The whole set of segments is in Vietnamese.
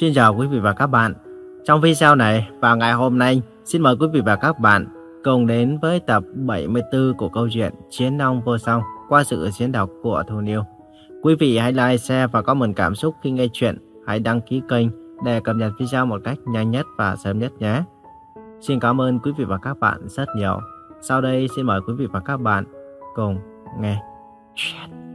Xin chào quý vị và các bạn. Trong video này và ngày hôm nay, xin mời quý vị và các bạn cùng đến với tập 74 của câu chuyện Chiến Long Vô Song qua sự diễn đọc của Thu Niêu. Quý vị hãy like, share và comment cảm xúc khi nghe chuyện. Hãy đăng ký kênh để cập nhật video một cách nhanh nhất và sớm nhất nhé. Xin cảm ơn quý vị và các bạn rất nhiều. Sau đây xin mời quý vị và các bạn cùng nghe chuyện.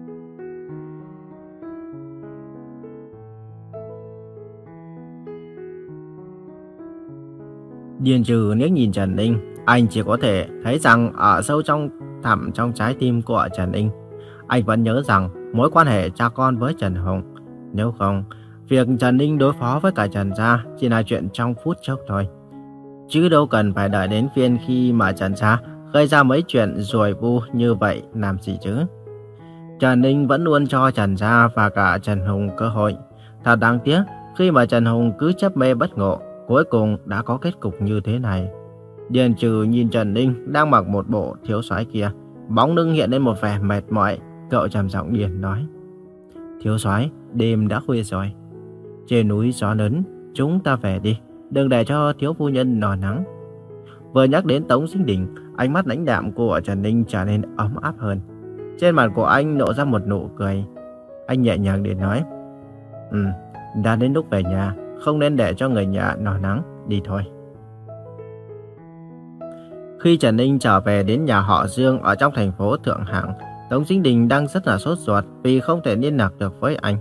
Điền trừ nếu nhìn Trần Ninh, anh chỉ có thể thấy rằng ở sâu trong thẳm trong trái tim của Trần Ninh, anh vẫn nhớ rằng mối quan hệ cha con với Trần hồng Nếu không, việc Trần Ninh đối phó với cả Trần Gia chỉ là chuyện trong phút chốc thôi. Chứ đâu cần phải đợi đến phiên khi mà Trần Gia gây ra mấy chuyện rồi vu như vậy làm gì chứ. Trần Ninh vẫn luôn cho Trần Gia và cả Trần Hùng cơ hội. Thật đáng tiếc khi mà Trần Hùng cứ chấp mê bất ngộ, cuối cùng đã có kết cục như thế này. Điền trừ nhìn Trần Ninh đang mặc một bộ thiếu soái kia, bóng lưng hiện lên một vẻ mệt mỏi, cậu trầm giọng Điền nói. Thiếu soái, đêm đã khuya rồi. Trên núi gió lớn, chúng ta về đi, đừng để cho thiếu phu nhân nò nắng. Vừa nhắc đến Tống Sinh Đình, ánh mắt lãnh đạm của Trần Ninh trở nên ấm áp hơn. Trên mặt của anh nộ ra một nụ cười. Anh nhẹ nhàng để nói, Ừ, đã đến lúc về nhà, không nên để cho người nhà nổi nắng, đi thôi. Khi Trần Ninh trở về đến nhà họ Dương ở trong thành phố Thượng Hạng, Tống Sinh Đình đang rất là sốt ruột vì không thể liên lạc được với anh.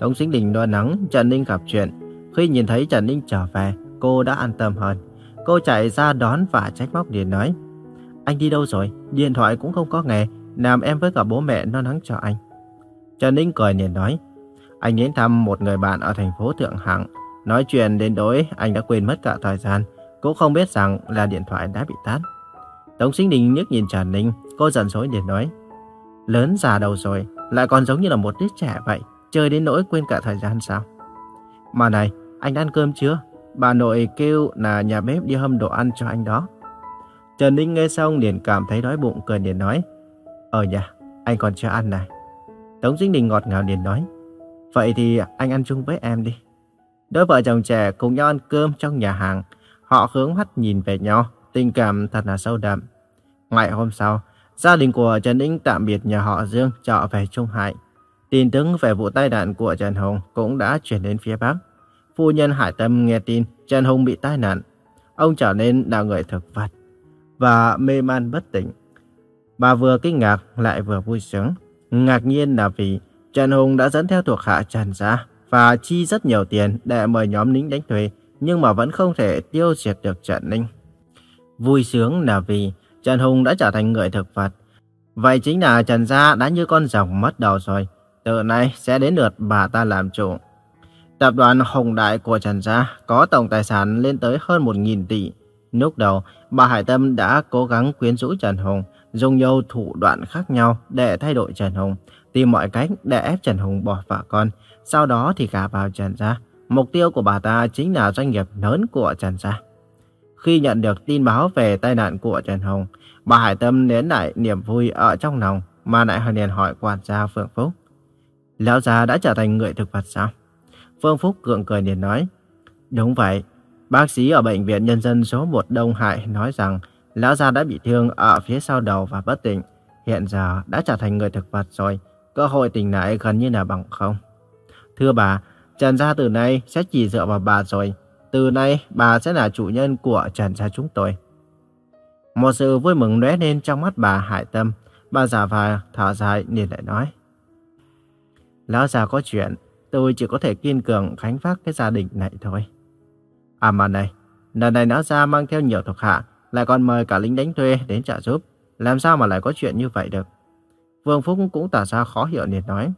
Tống Sinh Đình lo lắng Trần Ninh gặp chuyện. Khi nhìn thấy Trần Ninh trở về, cô đã an tâm hơn. Cô chạy ra đón và trách móc liền nói. Anh đi đâu rồi? Điện thoại cũng không có nghe. Làm em với cả bố mẹ lo lắng cho anh. Trần Ninh cười liền nói. Anh đến thăm một người bạn ở thành phố Thượng Hạng. Nói chuyện đến đối anh đã quên mất cả thời gian. Cũng không biết rằng là điện thoại đã bị tắt. Tống Sinh Đình nhức nhìn Trần Ninh. Cô giận dỗi để nói. Lớn già đầu rồi, lại còn giống như là một đứa trẻ vậy. Chơi đến nỗi quên cả thời gian sao? Mà này, anh đã ăn cơm chưa? Bà nội kêu là nhà bếp đi hâm đồ ăn cho anh đó. Trần Ninh nghe xong liền cảm thấy đói bụng cười liền nói. Ờ ở nhà, anh còn chưa ăn này. Tống Sinh Đình ngọt ngào liền nói. Vậy thì anh ăn chung với em đi. Đôi vợ chồng trẻ cùng nhau ăn cơm trong nhà hàng. Họ hướng mắt nhìn về nhau, tình cảm thật là sâu đậm. Ngày hôm sau, gia đình của Trần Ninh tạm biệt nhà họ Dương trở về Trung Hải. Tin tức về vụ tai nạn của Trần Hùng cũng đã chuyển đến phía Bắc. Phu nhân Hải Tâm nghe tin Trần Hùng bị tai nạn. Ông trở nên là người thực vật và mê man bất tỉnh. Bà vừa kinh ngạc lại vừa vui sướng. Ngạc nhiên là vì Trần Hùng đã dẫn theo thuộc hạ Trần ra và chi rất nhiều tiền để mời nhóm lính đánh thuê, nhưng mà vẫn không thể tiêu diệt được Trần Ninh. Vui sướng là vì Trần Hùng đã trở thành người thực vật. Vậy chính là Trần gia đã như con rồng mất đầu rồi. Từ nay sẽ đến lượt bà ta làm chủ. Tập đoàn Hồng Đại của Trần Gia có tổng tài sản lên tới hơn 1.000 tỷ. Lúc đầu, bà Hải Tâm đã cố gắng quyến rũ Trần Hùng, dùng nhiều thủ đoạn khác nhau để thay đổi Trần Hùng, tìm mọi cách để ép Trần Hùng bỏ vợ con, sau đó thì gả vào Trần Gia. Mục tiêu của bà ta chính là doanh nghiệp lớn của Trần Gia. Khi nhận được tin báo về tai nạn của Trần Hồng, bà Hải Tâm nén lại niềm vui ở trong lòng mà lại liền hỏi quản gia Phượng Phúc. Lão già đã trở thành người thực vật sao? Phương Phúc gượng cười liền nói. Đúng vậy. Bác sĩ ở Bệnh viện Nhân dân số 1 Đông Hải nói rằng Lão già đã bị thương ở phía sau đầu và bất tỉnh. Hiện giờ đã trở thành người thực vật rồi. Cơ hội tỉnh lại gần như là bằng không. Thưa bà, Trần gia từ nay sẽ chỉ dựa vào bà rồi. Từ nay bà sẽ là chủ nhân của Trần gia chúng tôi. Một sự vui mừng lóe lên trong mắt bà Hải Tâm. Bà giả và thở dài nhìn lại nói. Lão già có chuyện, tôi chỉ có thể kiên cường khánh vác cái gia đình này thôi. À mà này, lần này lão già mang theo nhiều thuộc hạ, lại còn mời cả lính đánh thuê đến trợ giúp. Làm sao mà lại có chuyện như vậy được? Vương Phúc cũng tỏ ra khó hiểu liền nói.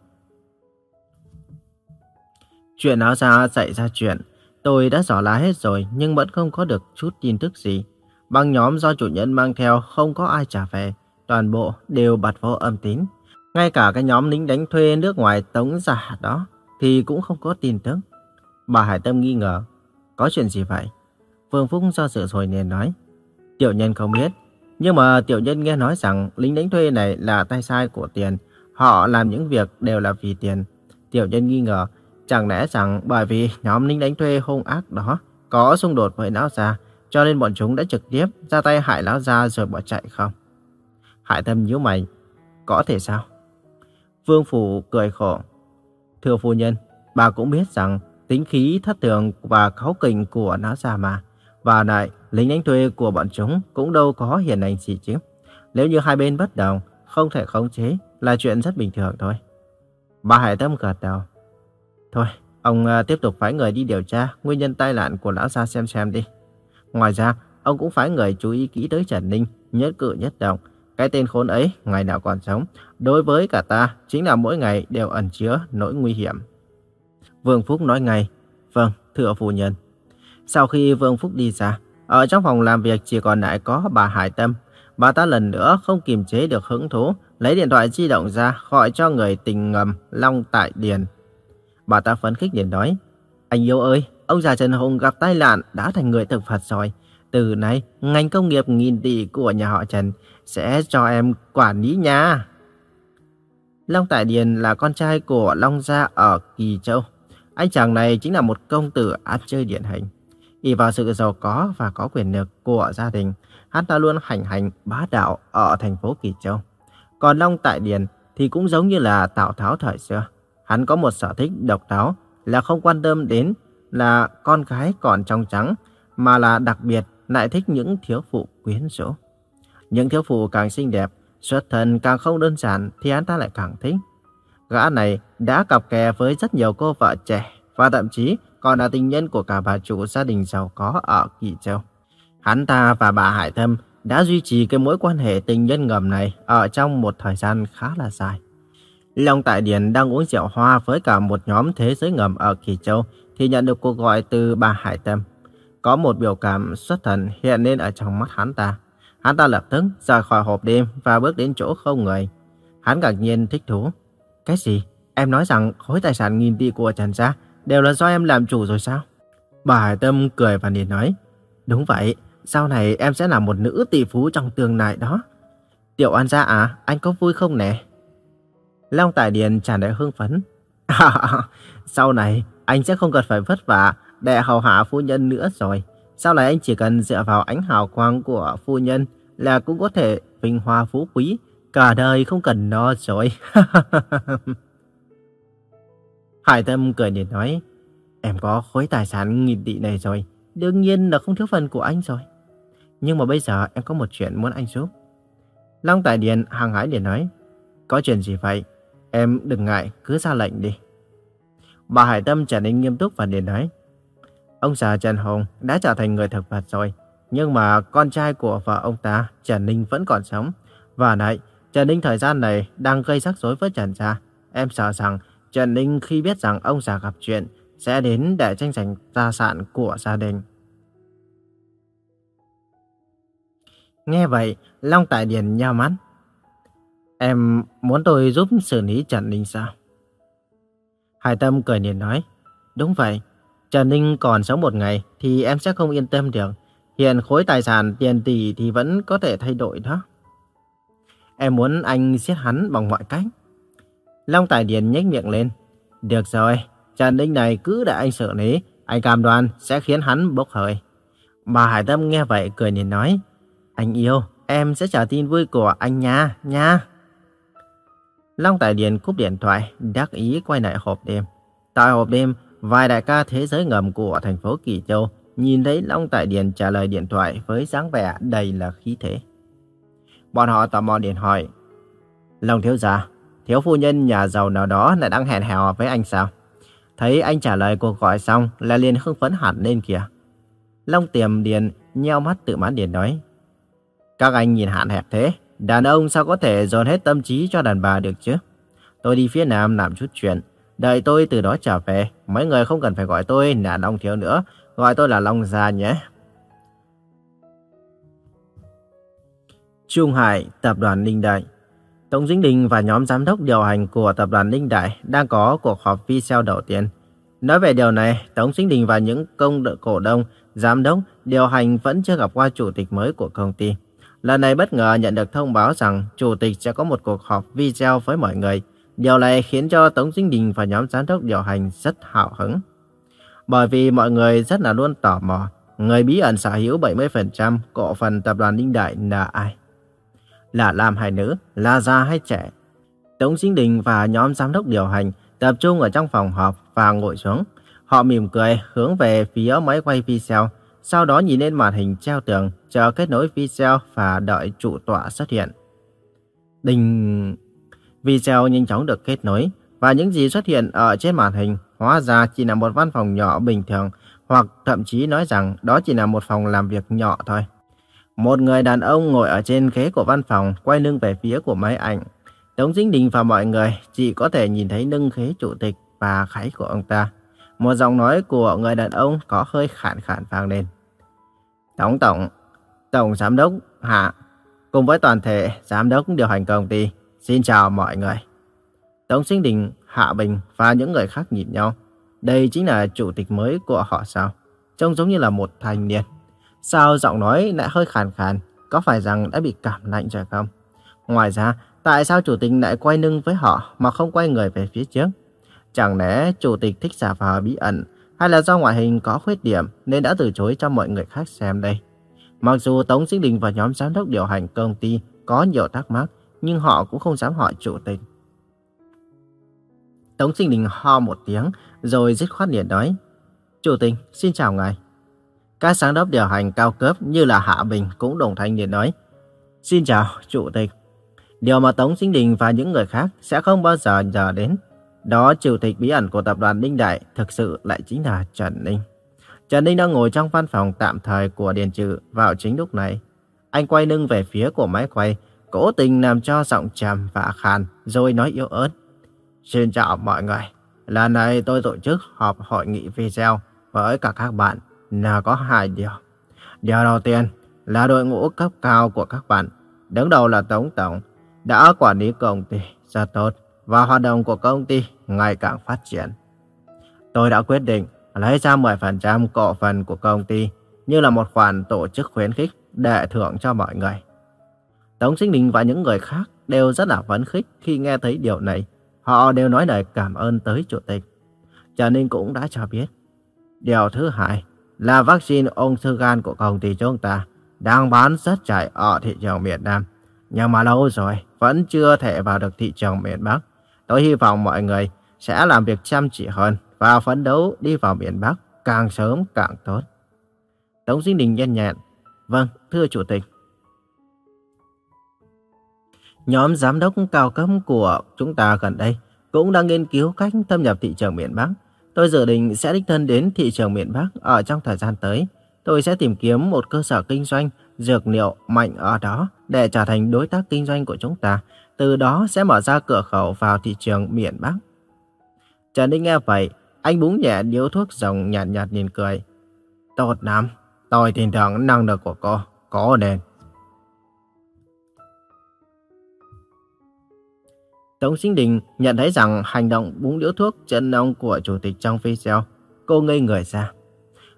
Chuyện áo xa xảy ra chuyện, tôi đã dò la hết rồi nhưng vẫn không có được chút tin tức gì. Băng nhóm do chủ nhân mang theo không có ai trả về, toàn bộ đều bật vô âm tín. Ngay cả cái nhóm lính đánh thuê nước ngoài tống giả đó thì cũng không có tin tức. Bà Hải Tâm nghi ngờ, có chuyện gì vậy? Phương Phúc do sự rồi nên nói, tiểu nhân không biết. Nhưng mà tiểu nhân nghe nói rằng lính đánh thuê này là tay sai của tiền. Họ làm những việc đều là vì tiền. Tiểu nhân nghi ngờ, Chẳng lẽ rằng bởi vì nhóm lính đánh thuê hung ác đó có xung đột với lão già, cho nên bọn chúng đã trực tiếp ra tay hại lão già rồi bỏ chạy không? Hải Tâm nhíu mày, có thể sao? Vương Phủ cười khổ. Thưa phu nhân, bà cũng biết rằng tính khí thất thường và kháu kình của lão già mà. Và lại, lính đánh thuê của bọn chúng cũng đâu có hiền lành gì chứ. Nếu như hai bên bất đồng, không thể khống chế là chuyện rất bình thường thôi. Bà Hải Tâm gật đầu. Thôi, ông à, tiếp tục phái người đi điều tra nguyên nhân tai nạn của lão gia xem xem đi. Ngoài ra, ông cũng phái người chú ý kỹ tới Trần Ninh, nhất cử nhất động. Cái tên khốn ấy, ngày nào còn sống, đối với cả ta, chính là mỗi ngày đều ẩn chứa nỗi nguy hiểm. Vương Phúc nói ngay, vâng, thưa phu nhân. Sau khi Vương Phúc đi ra, ở trong phòng làm việc chỉ còn lại có bà Hải Tâm. Bà ta lần nữa không kiềm chế được hứng thú, lấy điện thoại di động ra gọi cho người tình ngầm Long Tại Điền. Bà ta phấn khích liền nói, anh yêu ơi, ông già Trần Hùng gặp tai nạn đã thành người thực Phật rồi. Từ nay, ngành công nghiệp nghìn tỷ của nhà họ Trần sẽ cho em quản lý nha. Long Tại Điền là con trai của Long Gia ở Kỳ Châu. Anh chàng này chính là một công tử ăn chơi điển hình. Y vào sự giàu có và có quyền lực của gia đình, hắn ta luôn hành hành bá đạo ở thành phố Kỳ Châu. Còn Long Tại Điền thì cũng giống như là Tào Tháo thời xưa. Hắn có một sở thích độc đáo là không quan tâm đến là con gái còn trong trắng, mà là đặc biệt lại thích những thiếu phụ quyến rũ. Những thiếu phụ càng xinh đẹp, xuất thân càng không đơn giản thì hắn ta lại càng thích. Gã này đã cặp kè với rất nhiều cô vợ trẻ và thậm chí còn là tình nhân của cả bà chủ gia đình giàu có ở Kỳ Châu. Hắn ta và bà Hải Thâm đã duy trì cái mối quan hệ tình nhân ngầm này ở trong một thời gian khá là dài. Long Tại Điền đang uống rượu hoa với cả một nhóm thế giới ngầm ở Kỳ Châu thì nhận được cuộc gọi từ bà Hải Tâm. Có một biểu cảm xuất thần hiện lên ở trong mắt hắn ta. Hắn ta lập tức rời khỏi hộp đêm và bước đến chỗ không người. Hắn ngạc nhiên thích thú. Cái gì? Em nói rằng khối tài sản nghìn tỷ của Trần Gia đều là do em làm chủ rồi sao? Bà Hải Tâm cười và liền nói. Đúng vậy, sau này em sẽ là một nữ tỷ phú trong tương lai đó. Tiểu An gia à, anh có vui không nè? Long Tài Điền tràn đầy hưng phấn. sau này, anh sẽ không cần phải vất vả để hầu hạ phu nhân nữa rồi. Sau này anh chỉ cần dựa vào ánh hào quang của phu nhân là cũng có thể vinh hoa phú quý, cả đời không cần no rồi. Hải Tâm cười nhìn nói, em có khối tài sản nghìn tỷ này rồi, đương nhiên là không thiếu phần của anh rồi. Nhưng mà bây giờ em có một chuyện muốn anh giúp. Long Tài Điền hàng hái liền nói, có chuyện gì vậy? Em đừng ngại, cứ ra lệnh đi. Bà Hải Tâm trở nên nghiêm túc và liền nói, ông già Trần Hùng đã trở thành người thực vật rồi, nhưng mà con trai của vợ ông ta, Trần Ninh vẫn còn sống. Và lại, Trần Ninh thời gian này đang gây rắc rối với Trần Gia. Em sợ rằng Trần Ninh khi biết rằng ông già gặp chuyện sẽ đến để tranh giành gia sản của gia đình. Nghe vậy, Long Tại Điền nhao mắt. Em muốn tôi giúp xử lý Trần Ninh sao? Hải Tâm cười nhìn nói. Đúng vậy, Trần Ninh còn sống một ngày thì em sẽ không yên tâm được. Hiện khối tài sản tiền tỷ thì vẫn có thể thay đổi đó. Em muốn anh giết hắn bằng mọi cách. Long Tài Điền nhếch miệng lên. Được rồi, Trần Ninh này cứ để anh xử lý, anh cam đoan sẽ khiến hắn bốc hơi. Bà Hải Tâm nghe vậy cười nhìn nói. Anh yêu, em sẽ trả tin vui của anh nha, nha. Long Tài Điền cúp điện thoại, đắc ý quay lại hộp đêm. Tại hộp đêm, vài đại ca thế giới ngầm của thành phố Kỳ Châu nhìn thấy Long Tại Điền trả lời điện thoại với dáng vẻ đầy là khí thế. Bọn họ tò mò điện hỏi, Long thiếu gia, thiếu phu nhân nhà giàu nào đó lại đang hẹn hò với anh sao? Thấy anh trả lời cuộc gọi xong là liền hưng phấn hẳn lên kìa. Long tiềm điền, nheo mắt tự mãn điền nói, Các anh nhìn hạn hẹp thế, đàn ông sao có thể dồn hết tâm trí cho đàn bà được chứ? Tôi đi phía Nam làm chút chuyện, đợi tôi từ đó trở về, mấy người không cần phải gọi tôi là Long Thiếu nữa, gọi tôi là Long Gia nhé. Trung Hải, Tập đoàn Ninh Đại Tổng Dĩnh Đình và nhóm giám đốc điều hành của Tập đoàn Ninh Đại đang có cuộc họp video đầu tiên. Nói về điều này, Tổng Dĩnh Đình và những công đợi cổ đông, giám đốc, điều hành vẫn chưa gặp qua chủ tịch mới của công ty. Lần này bất ngờ nhận được thông báo rằng chủ tịch sẽ có một cuộc họp video với mọi người. Điều này khiến cho Tống Dinh Đình và nhóm giám đốc điều hành rất hào hứng. Bởi vì mọi người rất là luôn tò mò, người bí ẩn sở hữu 70% cổ phần tập đoàn Ninh Đại là ai? Là nam hay nữ, là già hay trẻ? Tống Dinh Đình và nhóm giám đốc điều hành tập trung ở trong phòng họp và ngồi xuống. Họ mỉm cười hướng về phía máy quay video, sau đó nhìn lên màn hình treo tường, chờ kết nối video và đợi chủ tọa xuất hiện. Đình... Video nhanh chóng được kết nối và những gì xuất hiện ở trên màn hình hóa ra chỉ là một văn phòng nhỏ bình thường hoặc thậm chí nói rằng đó chỉ là một phòng làm việc nhỏ thôi. Một người đàn ông ngồi ở trên ghế của văn phòng quay lưng về phía của máy ảnh. Tống Dính Đình và mọi người chỉ có thể nhìn thấy lưng ghế chủ tịch và kháy của ông ta. Một giọng nói của người đàn ông có hơi khản khản vang lên. Tổng tổng, tổng giám đốc Hạ, cùng với toàn thể giám đốc điều hành công ty, xin chào mọi người. Tống Sinh Đình, Hạ Bình và những người khác nhìn nhau. Đây chính là chủ tịch mới của họ sao? Trông giống như là một thanh niên. Sao giọng nói lại hơi khàn khàn? Có phải rằng đã bị cảm lạnh rồi không? Ngoài ra, tại sao chủ tịch lại quay lưng với họ mà không quay người về phía trước? Chẳng lẽ chủ tịch thích giả vờ bí ẩn hay là do ngoại hình có khuyết điểm nên đã từ chối cho mọi người khác xem đây? Mặc dù Tống Sinh Đình và nhóm giám đốc điều hành công ty có nhiều thắc mắc, nhưng họ cũng không dám hỏi chủ tịch. Tống Sinh Đình ho một tiếng, rồi dứt khoát liền nói. Chủ tịch, xin chào ngài. Các giám đốc điều hành cao cấp như là Hạ Bình cũng đồng thanh liền nói. Xin chào, chủ tịch. Điều mà Tống Sinh Đình và những người khác sẽ không bao giờ nhờ đến. Đó chủ tịch bí ẩn của tập đoàn Ninh Đại thực sự lại chính là Trần Ninh. Trần Ninh đang ngồi trong văn phòng tạm thời của Điền Trừ vào chính lúc này. Anh quay lưng về phía của máy quay, cố tình làm cho giọng trầm và khàn, rồi nói yếu ớt. Xin chào mọi người. Lần này tôi tổ chức họp hội nghị video với cả các bạn là có hai điều. Điều đầu tiên là đội ngũ cấp cao của các bạn, đứng đầu là Tổng Tổng, đã quản lý công ty rất tốt và hoạt động của công ty ngày càng phát triển. Tôi đã quyết định lấy ra 10% cổ phần của công ty như là một khoản tổ chức khuyến khích để thưởng cho mọi người. Tống Sinh Đình và những người khác đều rất là phấn khích khi nghe thấy điều này. Họ đều nói lời cảm ơn tới chủ tịch. Trần Ninh cũng đã cho biết. Điều thứ hai là vaccine ung thư gan của công ty chúng ta đang bán rất chạy ở thị trường miền Nam. Nhưng mà lâu rồi vẫn chưa thể vào được thị trường miền Bắc. Tôi hy vọng mọi người sẽ làm việc chăm chỉ hơn và phấn đấu đi vào miền Bắc càng sớm càng tốt. Tống Sinh Đình nhanh nhẹn. Vâng, thưa Chủ tịch. Nhóm giám đốc cao cấp của chúng ta gần đây cũng đang nghiên cứu cách thâm nhập thị trường miền Bắc. Tôi dự định sẽ đích thân đến thị trường miền Bắc ở trong thời gian tới. Tôi sẽ tìm kiếm một cơ sở kinh doanh dược liệu mạnh ở đó để trở thành đối tác kinh doanh của chúng ta. Từ đó sẽ mở ra cửa khẩu vào thị trường miền Bắc. Trần Ninh nghe vậy, anh búng nhẹ điếu thuốc rồng nhạt nhạt nhìn cười. Tốt lắm, tôi tin tưởng năng lực của cô, có nên. Tống Sinh Đình nhận thấy rằng hành động búng điếu thuốc chân ông của chủ tịch trong video, cô ngây người ra.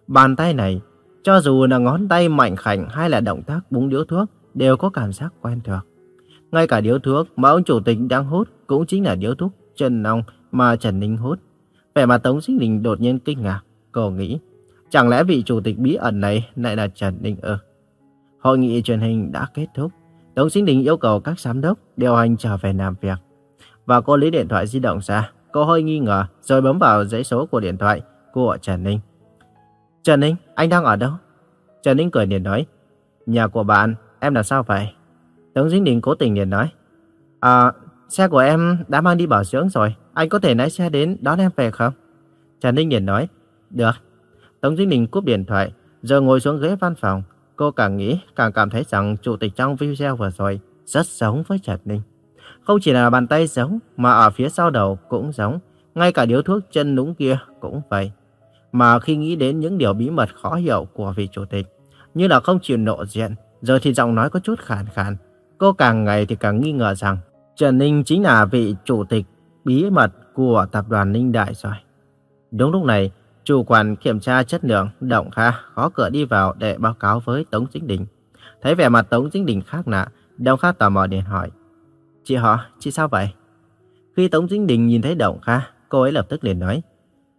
Bàn tay này, cho dù là ngón tay mạnh khảnh hay là động tác búng điếu thuốc, đều có cảm giác quen thuộc. Ngay cả điếu thuốc mà ông chủ tịch đang hút cũng chính là điếu thuốc chân ông mà Trần Ninh hút. Vẻ mặt Tống Sinh Đình đột nhiên kinh ngạc, cô nghĩ, chẳng lẽ vị chủ tịch bí ẩn này lại là Trần Ninh ư? Hội nghị truyền hình đã kết thúc, Tống Sinh Đình yêu cầu các giám đốc điều hành trở về làm việc. Và cô lấy điện thoại di động ra, cô hơi nghi ngờ rồi bấm vào dãy số của điện thoại của Trần Ninh. Trần Ninh, anh đang ở đâu? Trần Ninh cười liền nói, nhà của bạn, em là sao vậy? Tống Sinh Đình cố tình liền nói, À, xe của em đã mang đi bảo dưỡng rồi, anh có thể lái xe đến đón em về không? Trần Ninh liền nói, được. Tống Duy Ninh cúp điện thoại, rồi ngồi xuống ghế văn phòng. Cô càng nghĩ, càng cảm thấy rằng chủ tịch trong video vừa rồi rất giống với Trần Ninh. Không chỉ là bàn tay giống, mà ở phía sau đầu cũng giống. Ngay cả điếu thuốc chân núng kia cũng vậy. Mà khi nghĩ đến những điều bí mật khó hiểu của vị chủ tịch, như là không chịu nộ diện, rồi thì giọng nói có chút khàn khàn, cô càng ngày thì càng nghi ngờ rằng Trần Ninh chính là vị chủ tịch bí mật của tập đoàn Ninh Đại rồi. Đúng lúc này, chủ quản kiểm tra chất lượng Động Kha khó cửa đi vào để báo cáo với Tống Chính Đình. Thấy vẻ mặt Tống Chính Đình khác lạ, Động Kha tò mò điện hỏi. Chị họ, chị sao vậy? Khi Tống chính Đình nhìn thấy Động Kha, cô ấy lập tức liền nói.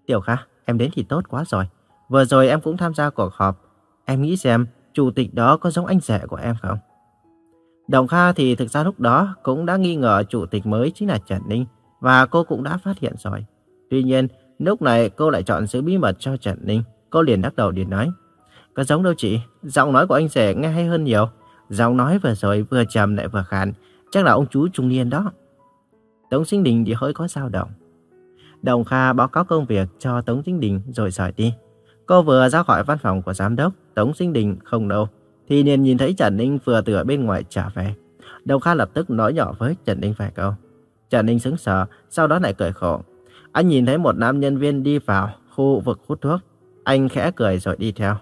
Tiểu Kha, em đến thì tốt quá rồi. Vừa rồi em cũng tham gia cuộc họp. Em nghĩ xem, chủ tịch đó có giống anh rể của em không? Đồng Kha thì thực ra lúc đó cũng đã nghi ngờ chủ tịch mới chính là Trần Ninh và cô cũng đã phát hiện rồi. Tuy nhiên, lúc này cô lại chọn giữ bí mật cho Trần Ninh. Cô liền đắc đầu liền nói. Có giống đâu chị, giọng nói của anh rể nghe hay hơn nhiều. Giọng nói vừa rồi vừa trầm lại vừa khàn, chắc là ông chú trung niên đó. Tống Sinh Đình thì hơi có dao động. Đồng Kha báo cáo công việc cho Tống Sinh Đình rồi rời đi. Cô vừa ra khỏi văn phòng của giám đốc, Tống Sinh Đình không đâu, thì liền nhìn thấy Trần Ninh vừa từ bên ngoài trở về. Đồng Kha lập tức nói nhỏ với Trần Ninh vài câu. Trần Ninh sững sờ, sau đó lại cười khổ. Anh nhìn thấy một nam nhân viên đi vào khu vực hút thuốc. Anh khẽ cười rồi đi theo.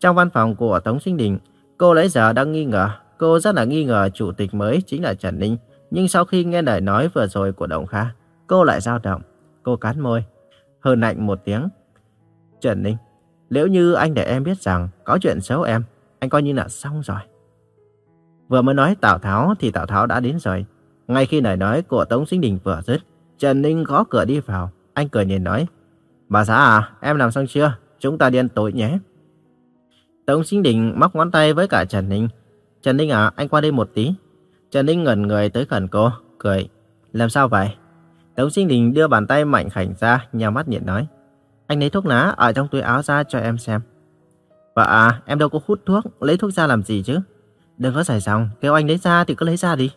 Trong văn phòng của Tống Sinh Đình, cô lấy giờ đang nghi ngờ. Cô rất là nghi ngờ chủ tịch mới chính là Trần Ninh. Nhưng sau khi nghe lời nói vừa rồi của Đồng Kha, cô lại dao động. Cô cắn môi, hờn lạnh một tiếng. Trần Ninh, nếu như anh để em biết rằng có chuyện xấu em, anh coi như là xong rồi. Vừa mới nói Tào Tháo thì Tào Tháo đã đến rồi. Ngay khi lời nói của Tống Sinh Đình vừa dứt, Trần Ninh gõ cửa đi vào. Anh cười nhìn nói, Bà xã à, em làm xong chưa? Chúng ta đi ăn tối nhé. Tống Sinh Đình móc ngón tay với cả Trần Ninh. Trần Ninh à, anh qua đây một tí. Trần Ninh ngẩn người tới gần cô, cười. Làm sao vậy? Tống Sinh Đình đưa bàn tay mạnh khảnh ra, nhào mắt nhìn nói. Anh lấy thuốc lá ở trong túi áo ra cho em xem. Vợ à, em đâu có hút thuốc, lấy thuốc ra làm gì chứ? Đừng có giải dòng, kêu anh lấy ra thì cứ lấy ra đi.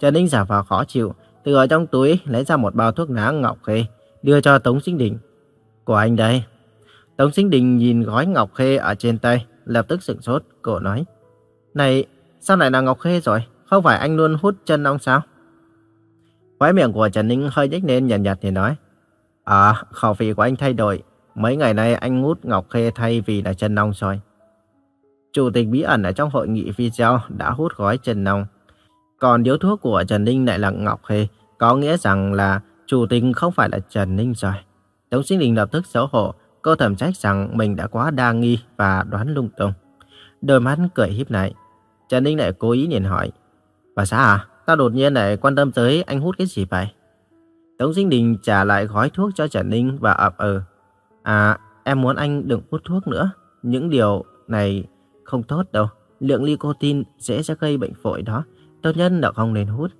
Trần Ninh giả vờ khó chịu, từ ở trong túi lấy ra một bao thuốc lá ngọc khê, đưa cho Tống Sinh Đình. Của anh đây. Tống Sinh Đình nhìn gói ngọc khê ở trên tay, lập tức sửng sốt, cô nói. Này, sao lại là ngọc khê rồi? Không phải anh luôn hút chân ông sao? Khóe miệng của Trần Ninh hơi nhếch lên nhàn nhạt, nhạt thì nói. À, khẩu vị của anh thay đổi. Mấy ngày nay anh hút ngọc khê thay vì là chân nong rồi. Chủ tịch bí ẩn ở trong hội nghị video đã hút gói chân nong. Còn điếu thuốc của Trần Ninh lại là ngọc khê, có nghĩa rằng là chủ tình không phải là Trần Ninh rồi. Tống Sinh Đình lập tức xấu hổ, cô thầm trách rằng mình đã quá đa nghi và đoán lung tung. Đôi mắt cười híp lại. Trần Ninh lại cố ý nhìn hỏi. Bà xã à, tao đột nhiên lại quan tâm tới anh hút cái gì vậy? Tống Sinh Đình trả lại gói thuốc cho Trần Ninh và ậm ừ. Ờ, à, em muốn anh đừng hút thuốc nữa. Những điều này không tốt đâu. Lượng nicotine dễ sẽ gây bệnh phổi đó. Tốt nhất là không nên hút.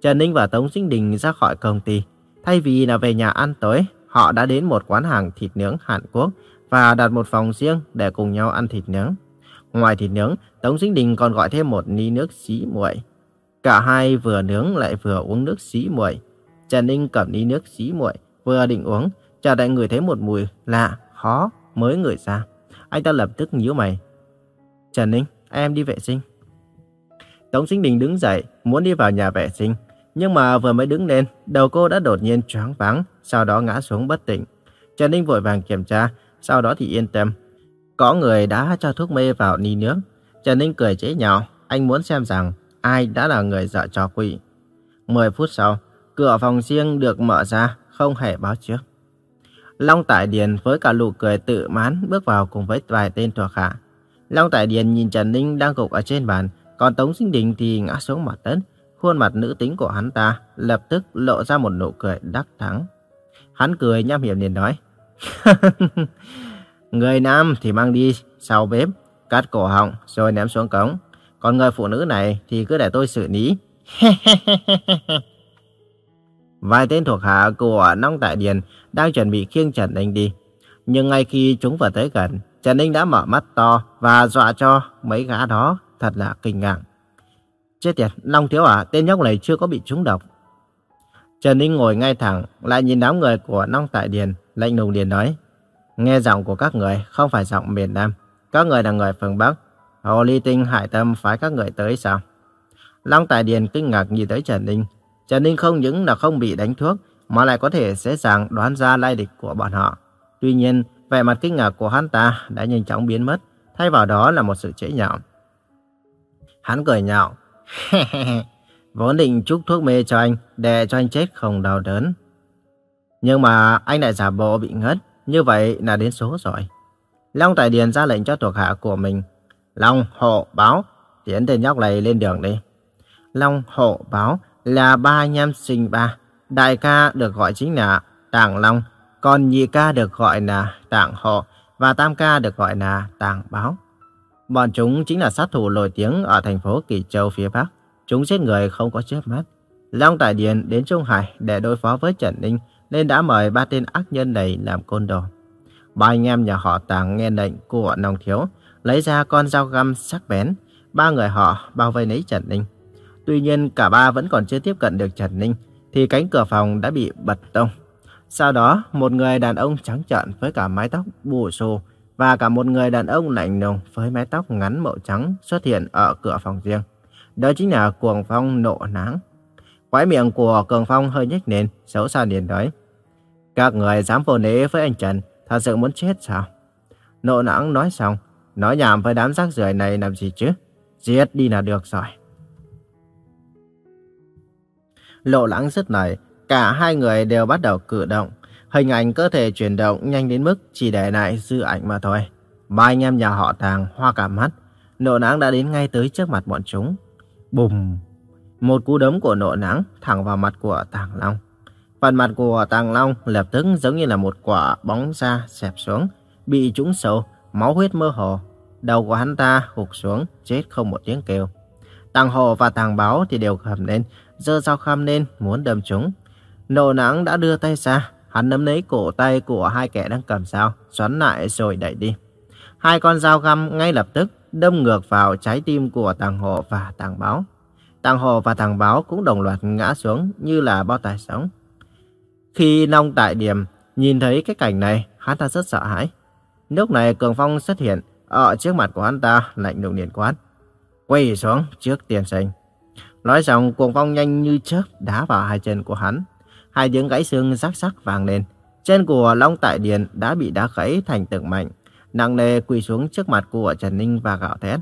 Trần Ninh và Tống Sinh Đình ra khỏi công ty. Thay vì là về nhà ăn tối, họ đã đến một quán hàng thịt nướng Hàn Quốc và đặt một phòng riêng để cùng nhau ăn thịt nướng. Ngoài thịt nướng, Tống Sinh Đình còn gọi thêm một ly nước xí muội. Cả hai vừa nướng lại vừa uống nước xí muội. Trần Ninh cầm ly nước xí muội, vừa định uống, chợt lại ngửi thấy một mùi lạ, khó mới ngửi ra. Anh ta lập tức nhíu mày. Trần Ninh, em đi vệ sinh. Tống Sinh Đình đứng dậy, muốn đi vào nhà vệ sinh. Nhưng mà vừa mới đứng lên, đầu cô đã đột nhiên choáng váng, sau đó ngã xuống bất tỉnh. Trần Ninh vội vàng kiểm tra, sau đó thì yên tâm. Có người đã cho thuốc mê vào ni nước. Trần Ninh cười chế nhạo, anh muốn xem rằng ai đã là người dợ trò quỷ. Mười phút sau, cửa phòng riêng được mở ra, không hề báo trước. Long Tại Điền với cả nụ cười tự mãn bước vào cùng với vài tên thuộc hạ. Long Tại Điền nhìn Trần Ninh đang gục ở trên bàn, còn Tống Sinh Đình thì ngã xuống mặt đất. Khuôn mặt nữ tính của hắn ta lập tức lộ ra một nụ cười đắc thắng. Hắn cười nham hiểm liền nói. người nam thì mang đi sau bếp, cắt cổ họng rồi ném xuống cống. Còn người phụ nữ này thì cứ để tôi xử lý. Vài tên thuộc hạ của Nông Tại Điền đang chuẩn bị khiêng Trần Ninh đi. Nhưng ngay khi chúng vừa tới gần, Trần Ninh đã mở mắt to và dọa cho mấy gã đó thật là kinh ngạc. Chết tiệt, Long Thiếu à, tên nhóc này chưa có bị trúng độc. Trần Ninh ngồi ngay thẳng, lại nhìn đám người của long Tại Điền, lạnh lùng điền nói. Nghe giọng của các người không phải giọng miền Nam. Các người là người phương Bắc. Hồ Ly Tinh hại tâm phái các người tới sao? Long Tại Điền kinh ngạc nhìn tới Trần Ninh. Trần Ninh không những là không bị đánh thuốc, mà lại có thể dễ dàng đoán ra lai lịch của bọn họ. Tuy nhiên, vẻ mặt kinh ngạc của hắn ta đã nhanh chóng biến mất, thay vào đó là một sự chế nhạo. Hắn cười nhạo. Vốn định chúc thuốc mê cho anh, để cho anh chết không đau đớn. Nhưng mà anh lại giả bộ bị ngất, như vậy là đến số rồi. Long Tài Điền ra lệnh cho thuộc hạ của mình. Long, hộ, báo, tiến tên nhóc này lên đường đi. Long, hộ, báo là ba anh em sinh ba, đại ca được gọi chính là Tàng Long, còn nhị ca được gọi là Tàng Hộ và tam ca được gọi là Tàng Báo. Bọn chúng chính là sát thủ nổi tiếng ở thành phố Kỳ Châu phía Bắc. Chúng giết người không có chớp mắt. Long Tài Điền đến Trung Hải để đối phó với Trần Ninh nên đã mời ba tên ác nhân này làm côn đồ. Ba anh em nhà họ Tàng nghe lệnh của Nông Thiếu, lấy ra con dao găm sắc bén. Ba người họ bao vây lấy Trần Ninh. Tuy nhiên cả ba vẫn còn chưa tiếp cận được Trần Ninh, thì cánh cửa phòng đã bị bật tung. Sau đó, một người đàn ông trắng trợn với cả mái tóc bù xù và cả một người đàn ông lạnh lùng với mái tóc ngắn màu trắng xuất hiện ở cửa phòng riêng. Đó chính là Cuồng Phong nộ nắng. Quái miệng của Cường Phong hơi nhếch lên, xấu xa liền nói. Các người dám vô nế với anh Trần, thật sự muốn chết sao? Nộ nắng nói xong, nói nhảm với đám rác rưởi này làm gì chứ? Giết đi là được rồi. Lộ lãng dứt này cả hai người đều bắt đầu cử động. Hình ảnh cơ thể chuyển động nhanh đến mức chỉ để lại dư ảnh mà thôi. Ba anh em nhà họ Tàng hoa cả mắt. Nộ nắng đã đến ngay tới trước mặt bọn chúng. Bùm! Một cú đấm của nộ nắng thẳng vào mặt của Tàng Long. Phần mặt của Tàng Long lập tức giống như là một quả bóng da xẹp xuống, bị trúng sâu, máu huyết mơ hồ. Đầu của hắn ta hụt xuống, chết không một tiếng kêu. Tàng Hồ và Tàng Báo thì đều gầm lên, giơ dao khăm lên muốn đâm chúng. Nộ nắng đã đưa tay ra, hắn nắm lấy cổ tay của hai kẻ đang cầm dao, xoắn lại rồi đẩy đi. Hai con dao găm ngay lập tức đâm ngược vào trái tim của Tàng Hồ và Tàng Báo. Tàng Hồ và Tàng Báo cũng đồng loạt ngã xuống như là bao tài sống. Khi Long Tại Điểm nhìn thấy cái cảnh này, hắn ta rất sợ hãi. Lúc này Cường Phong xuất hiện, ở trước mặt của hắn ta lạnh lùng liền quát. Quay xuống trước tiền sinh. Nói xong, Cường Phong nhanh như chớp đá vào hai chân của hắn. Hai tiếng gãy xương rắc rắc vàng lên. Chân của Long Tại Điền đã bị đá gãy thành từng mảnh. Nặng nề quỳ xuống trước mặt của Trần Ninh và gạo thét.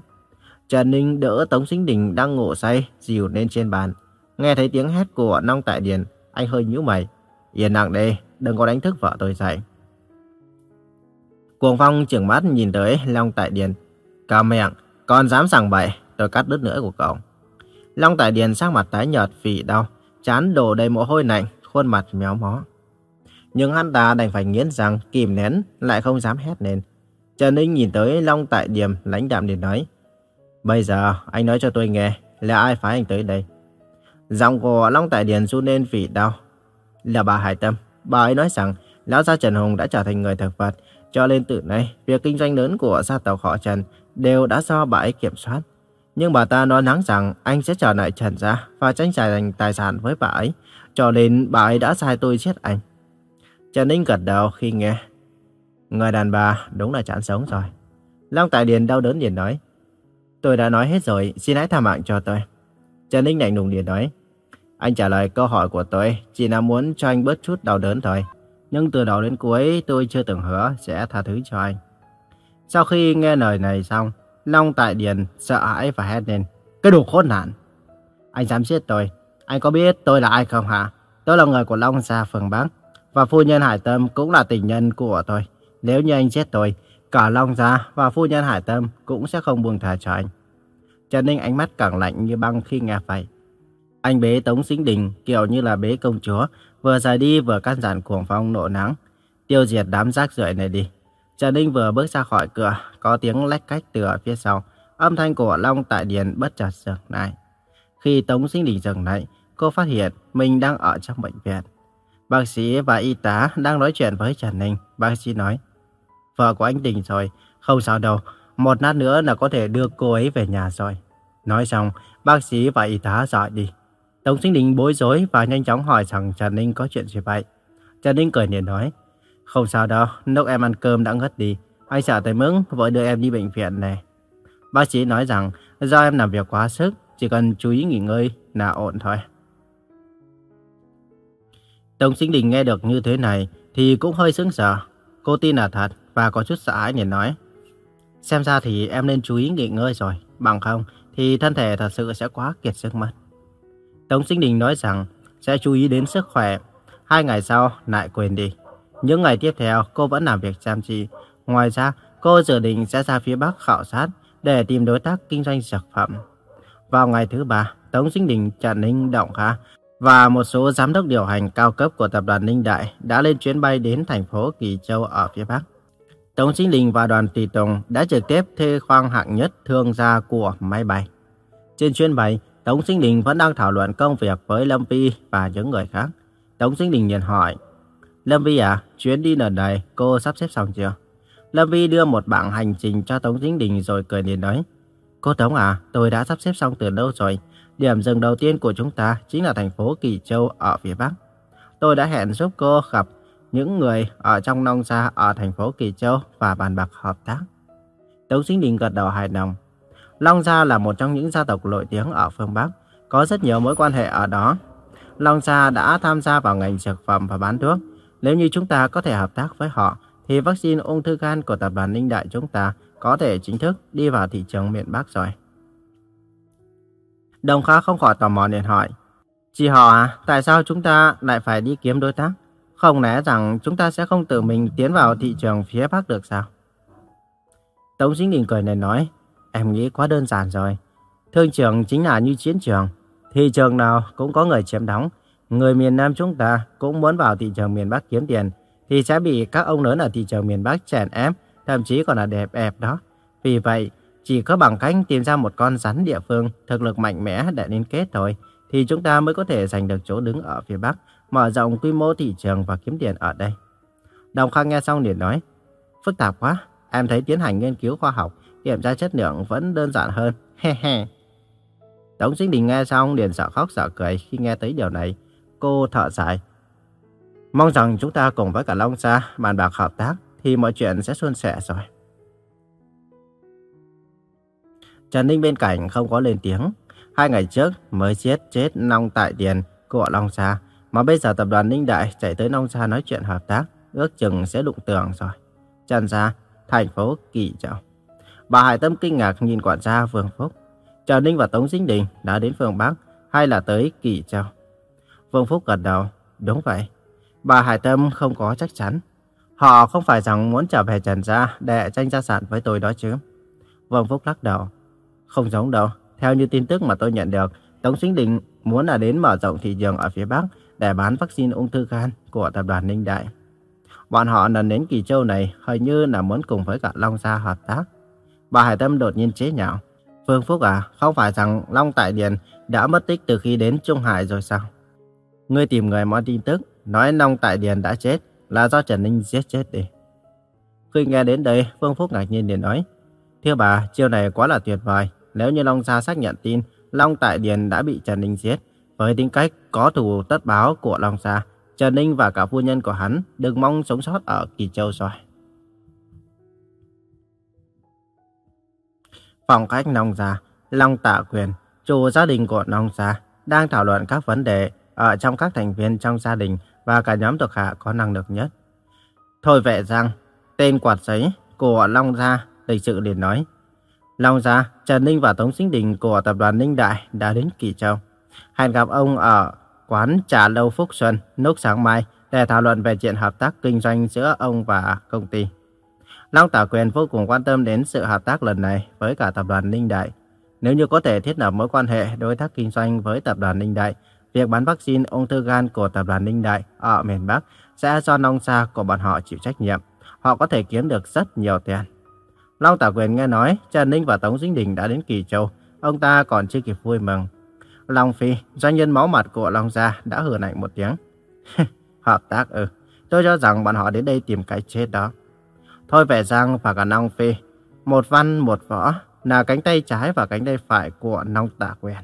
Trần Ninh đỡ Tống Sinh Đình đang ngủ say, dìu lên trên bàn. Nghe thấy tiếng hét của Long Tại Điền, anh hơi nhíu mày. Yên lặng đi, đừng có đánh thức vợ tôi dậy. Cuồng Phong trưởng mắt nhìn tới Long Tại Điền. Cao miệng, còn dám sảng bậy, tôi cắt đứt nữa của cậu. Long Tại Điền sắc mặt tái nhợt vì đau, chán đổ đầy mồ hôi lạnh, khuôn mặt méo mó. Nhưng hắn ta đành phải nghiến răng, kìm nén, lại không dám hét lên. Trần Ninh nhìn tới Long Tại Điềm, lãnh đạm để nói. Bây giờ, anh nói cho tôi nghe, là ai phái anh tới đây? Giọng của Long Tại Điền run lên vì đau. Là bà Hải Tâm. Bà ấy nói rằng, Lão gia Trần Hùng đã trở thành người thực vật, cho nên từ nay, việc kinh doanh lớn của gia tộc họ Trần đều đã do bà ấy kiểm soát. Nhưng bà ta nói nắng rằng anh sẽ trở lại Trần gia và tranh giành tài sản với bà ấy, cho nên bà ấy đã sai tôi giết anh. Trần Ninh gật đầu khi nghe. Người đàn bà đúng là chán sống rồi. Long Tài Điền đau đớn liền nói. Tôi đã nói hết rồi, xin hãy tha mạng cho tôi. Trần Ninh lạnh lùng liền nói. Anh trả lời câu hỏi của tôi chỉ là muốn cho anh bớt chút đau đớn thôi. Nhưng từ đầu đến cuối tôi chưa từng hứa sẽ tha thứ cho anh. Sau khi nghe lời này xong, Long Tại Điền sợ hãi và hét lên. Cái đồ khốn nạn! Anh dám giết tôi. Anh có biết tôi là ai không hả? Tôi là người của Long Gia Phường Bắc. Và phu nhân Hải Tâm cũng là tình nhân của tôi. Nếu như anh chết tôi, cả Long Gia và phu nhân Hải Tâm cũng sẽ không buông thả cho anh. Trần Ninh ánh mắt càng lạnh như băng khi nghe vậy. Anh bế Tống Sinh Đình kiểu như là bế công chúa, vừa rời đi vừa căn dặn cuồng phong nộ nắng. Tiêu diệt đám rác rưởi này đi. Trần Ninh vừa bước ra khỏi cửa, có tiếng lách cách từ phía sau. Âm thanh của Long Tại điện bất chợt dừng lại. Khi Tống Sinh Đình dừng lại, cô phát hiện mình đang ở trong bệnh viện. Bác sĩ và y tá đang nói chuyện với Trần Ninh. Bác sĩ nói, vợ của anh Đình rồi, không sao đâu, một lát nữa là có thể đưa cô ấy về nhà rồi. Nói xong, bác sĩ và y tá dọi đi. Tống Sinh Đình bối rối và nhanh chóng hỏi rằng Trần Ninh có chuyện gì vậy. Trần Ninh cười liền nói, không sao đâu, lúc em ăn cơm đã ngất đi. Anh sợ tới mức vội đưa em đi bệnh viện này. Bác sĩ nói rằng do em làm việc quá sức, chỉ cần chú ý nghỉ ngơi là ổn thôi. Tống Sinh Đình nghe được như thế này thì cũng hơi sững sờ. Cô tin là thật và có chút sợ hãi liền nói. Xem ra thì em nên chú ý nghỉ ngơi rồi, bằng không thì thân thể thật sự sẽ quá kiệt sức mất. Tống Sinh Đình nói rằng sẽ chú ý đến sức khỏe. Hai ngày sau lại quên đi. Những ngày tiếp theo cô vẫn làm việc chăm chỉ. Ngoài ra cô dự định sẽ ra phía Bắc khảo sát để tìm đối tác kinh doanh dược phẩm. Vào ngày thứ ba, Tống Sinh Đình, Trần Ninh, Động Kha và một số giám đốc điều hành cao cấp của tập đoàn Ninh Đại đã lên chuyến bay đến thành phố Kỳ Châu ở phía Bắc. Tống Sinh Đình và đoàn tùy tùng đã trực tiếp thuê khoang hạng nhất thương gia của máy bay. Trên chuyến bay, Tống Sinh Đình vẫn đang thảo luận công việc với Lâm Vi và những người khác. Tống Sinh Đình liền hỏi, Lâm Vi à, chuyến đi lần này cô sắp xếp xong chưa? Lâm Vi đưa một bảng hành trình cho Tống Sinh Đình rồi cười liền nói, Cô Tống à, tôi đã sắp xếp xong từ lâu rồi. Điểm dừng đầu tiên của chúng ta chính là thành phố Kỳ Châu ở phía Bắc. Tôi đã hẹn giúp cô gặp những người ở trong nông gia ở thành phố Kỳ Châu và bàn bạc hợp tác. Tống Sinh Đình gật đầu hài lòng. Long Gia là một trong những gia tộc nổi tiếng ở phương Bắc, có rất nhiều mối quan hệ ở đó. Long Gia đã tham gia vào ngành dược phẩm và bán thuốc. Nếu như chúng ta có thể hợp tác với họ, thì vaccine ung thư gan của tập đoàn Ninh Đại chúng ta có thể chính thức đi vào thị trường miền Bắc rồi. Đồng Khá không khỏi tò mò liền hỏi, Chị họ à, tại sao chúng ta lại phải đi kiếm đối tác? Không lẽ rằng chúng ta sẽ không tự mình tiến vào thị trường phía Bắc được sao? Tống Dĩnh Đình cười này nói, em nghĩ quá đơn giản rồi. Thương trường chính là như chiến trường. Thị trường nào cũng có người chiếm đóng. Người miền Nam chúng ta cũng muốn vào thị trường miền Bắc kiếm tiền, thì sẽ bị các ông lớn ở thị trường miền Bắc chèn ép, thậm chí còn là đẹp ẹp đó. Vì vậy, chỉ có bằng cách tìm ra một con rắn địa phương thực lực mạnh mẽ để liên kết thôi, thì chúng ta mới có thể giành được chỗ đứng ở phía Bắc, mở rộng quy mô thị trường và kiếm tiền ở đây. Đồng Khang nghe xong liền nói, phức tạp quá, em thấy tiến hành nghiên cứu khoa học, kiểm tra chất lượng vẫn đơn giản hơn, he he. Tống Sinh Đình nghe xong liền sợ khóc sợ cười khi nghe thấy điều này, cô thở dài. Mong rằng chúng ta cùng với cả Long Sa bàn bạc hợp tác thì mọi chuyện sẽ suôn sẻ rồi. Trần Ninh bên cạnh không có lên tiếng. Hai ngày trước mới giết chết Long Tại Điền của Long Sa. Mà bây giờ tập đoàn Ninh Đại chạy tới Long Sa nói chuyện hợp tác. Ước chừng sẽ đụng tường rồi. Trần Sa, thành phố Kỳ Châu. Bà Hải Tâm kinh ngạc nhìn quản gia Vương Phúc. Trần Ninh và Tống Dinh Đình đã đến phương Bắc hay là tới Kỳ Châu? Vương Phúc gật đầu. Đúng vậy. Bà Hải Tâm không có chắc chắn. Họ không phải rằng muốn trở về Trần Gia để tranh gia sản với tôi đó chứ. Vương Phúc lắc đầu. Không giống đâu. Theo như tin tức mà tôi nhận được, Tống Sinh Đình muốn là đến mở rộng thị trường ở phía Bắc để bán vaccine ung thư gan của tập đoàn Ninh Đại. Bọn họ lần đến Kỳ Châu này hình như là muốn cùng với cả Long Gia hợp tác. Bà Hải Tâm đột nhiên chế nhạo. Phương Phúc à, không phải rằng Long Tại Điền đã mất tích từ khi đến Trung Hải rồi sao? Ngươi tìm người mọi tin tức, nói Long Tại Điền đã chết là do Trần Ninh giết chết đi. Khi nghe đến đây, Phương Phúc ngạc nhiên liền nói. Thưa bà, chiêu này quá là tuyệt vời. Nếu như Long Gia xác nhận tin Long Tại Điền đã bị Trần Ninh giết, với tính cách có thù tất báo của Long Gia, Trần Ninh và cả phu nhân của hắn đừng mong sống sót ở Kỳ Châu rồi. Phòng khách Long Gia, Long Tạ Quyền, chủ gia đình của Long Gia, đang thảo luận các vấn đề ở trong các thành viên trong gia đình và cả nhóm thuộc hạ có năng lực nhất. Thôi vệ rằng, tên quạt giấy của Long Gia lịch sự liền nói. Long Gia, Trần Ninh và Tống Sinh Đình của tập đoàn Ninh Đại đã đến Kỳ Châu. Hẹn gặp ông ở quán trà lâu Phúc Xuân lúc sáng mai để thảo luận về chuyện hợp tác kinh doanh giữa ông và công ty. Long Tả Quyền vô cùng quan tâm đến sự hợp tác lần này với cả tập đoàn Ninh Đại. Nếu như có thể thiết lập mối quan hệ đối tác kinh doanh với tập đoàn Ninh Đại, việc bán vaccine ung thư gan của tập đoàn Ninh Đại ở miền Bắc sẽ do nông gia của bọn họ chịu trách nhiệm. Họ có thể kiếm được rất nhiều tiền. Long Tả Quyền nghe nói Trần Ninh và Tống Dính Đình đã đến Kỳ Châu, ông ta còn chưa kịp vui mừng. Long Phi, doanh nhân máu mặt của Long Gia đã hừ lạnh một tiếng. Hợp tác ư, tôi cho rằng bọn họ đến đây tìm cái chết đó. Thôi vẻ Giang và cả Long Phi, một văn một võ là cánh tay trái và cánh tay phải của Long Tả Quyền.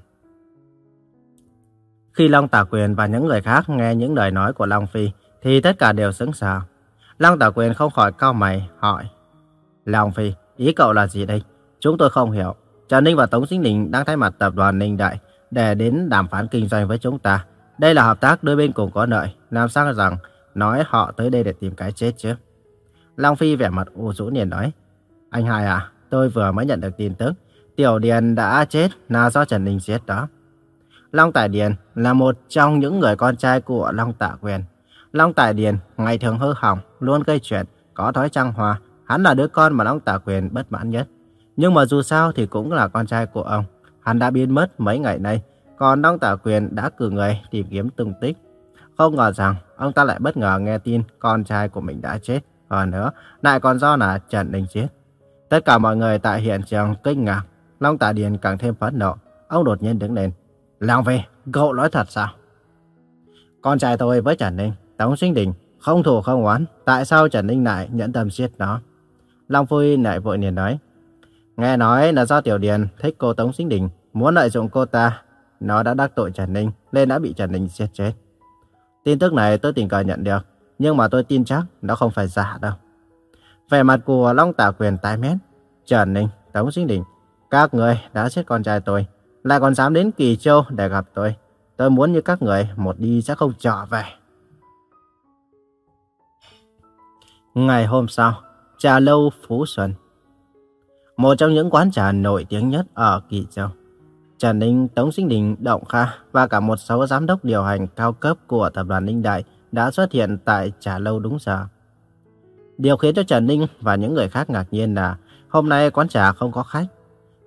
Khi Long Tả Quyền và những người khác nghe những lời nói của Long Phi, thì tất cả đều sững sờ. Long Tả Quyền không khỏi cau mày, hỏi. Long Phi, ý cậu là gì đây? Chúng tôi không hiểu. Trần Ninh và Tống Sinh Ninh đang thay mặt tập đoàn Ninh Đại để đến đàm phán kinh doanh với chúng ta. Đây là hợp tác đôi bên cùng có lợi. Làm sao rằng nói họ tới đây để tìm cái chết chứ? Long Phi vẻ mặt u rũ liền nói. Anh hai à, tôi vừa mới nhận được tin tức. Tiểu Điền đã chết là do Trần Ninh giết đó. Long Tài Điền là một trong những người con trai của Long Tạ Quyền. Long Tài Điền ngày thường hư hỏng, luôn gây chuyện, có thói trăng hoa. Hắn là đứa con mà Long Tạ Quyền bất mãn nhất. Nhưng mà dù sao thì cũng là con trai của ông. Hắn đã biến mất mấy ngày nay, còn Long Tả Quyền đã cử người tìm kiếm tung tích. Không ngờ rằng ông ta lại bất ngờ nghe tin con trai của mình đã chết. Hơn nữa, lại còn do là Trần Đình chết. Tất cả mọi người tại hiện trường kinh ngạc. Long Tạ Điền càng thêm phẫn nộ. Ông đột nhiên đứng lên làng về, cậu nói thật sao? Con trai tôi với Trần Ninh, Tống Sinh Đình, không thù không oán. Tại sao Trần Ninh lại nhẫn tâm giết nó? Long Phi lại vội liền nói. Nghe nói là do Tiểu Điền thích cô Tống Sinh Đình, muốn lợi dụng cô ta. Nó đã đắc tội Trần Ninh, nên đã bị Trần Ninh giết chết. Tin tức này tôi tình cờ nhận được, nhưng mà tôi tin chắc nó không phải giả đâu. Vẻ mặt của Long Tả Quyền tái mét. Trần Ninh, Tống Sinh Đình, các người đã giết con trai tôi, lại còn dám đến Kỳ Châu để gặp tôi. Tôi muốn như các người một đi sẽ không trở về. Ngày hôm sau, trà lâu Phú Xuân. Một trong những quán trà nổi tiếng nhất ở Kỳ Châu. Trần Ninh, Tống Sinh Đình, Động Kha và cả một số giám đốc điều hành cao cấp của tập đoàn Ninh Đại đã xuất hiện tại trà lâu đúng giờ. Điều khiến cho Trần Ninh và những người khác ngạc nhiên là hôm nay quán trà không có khách.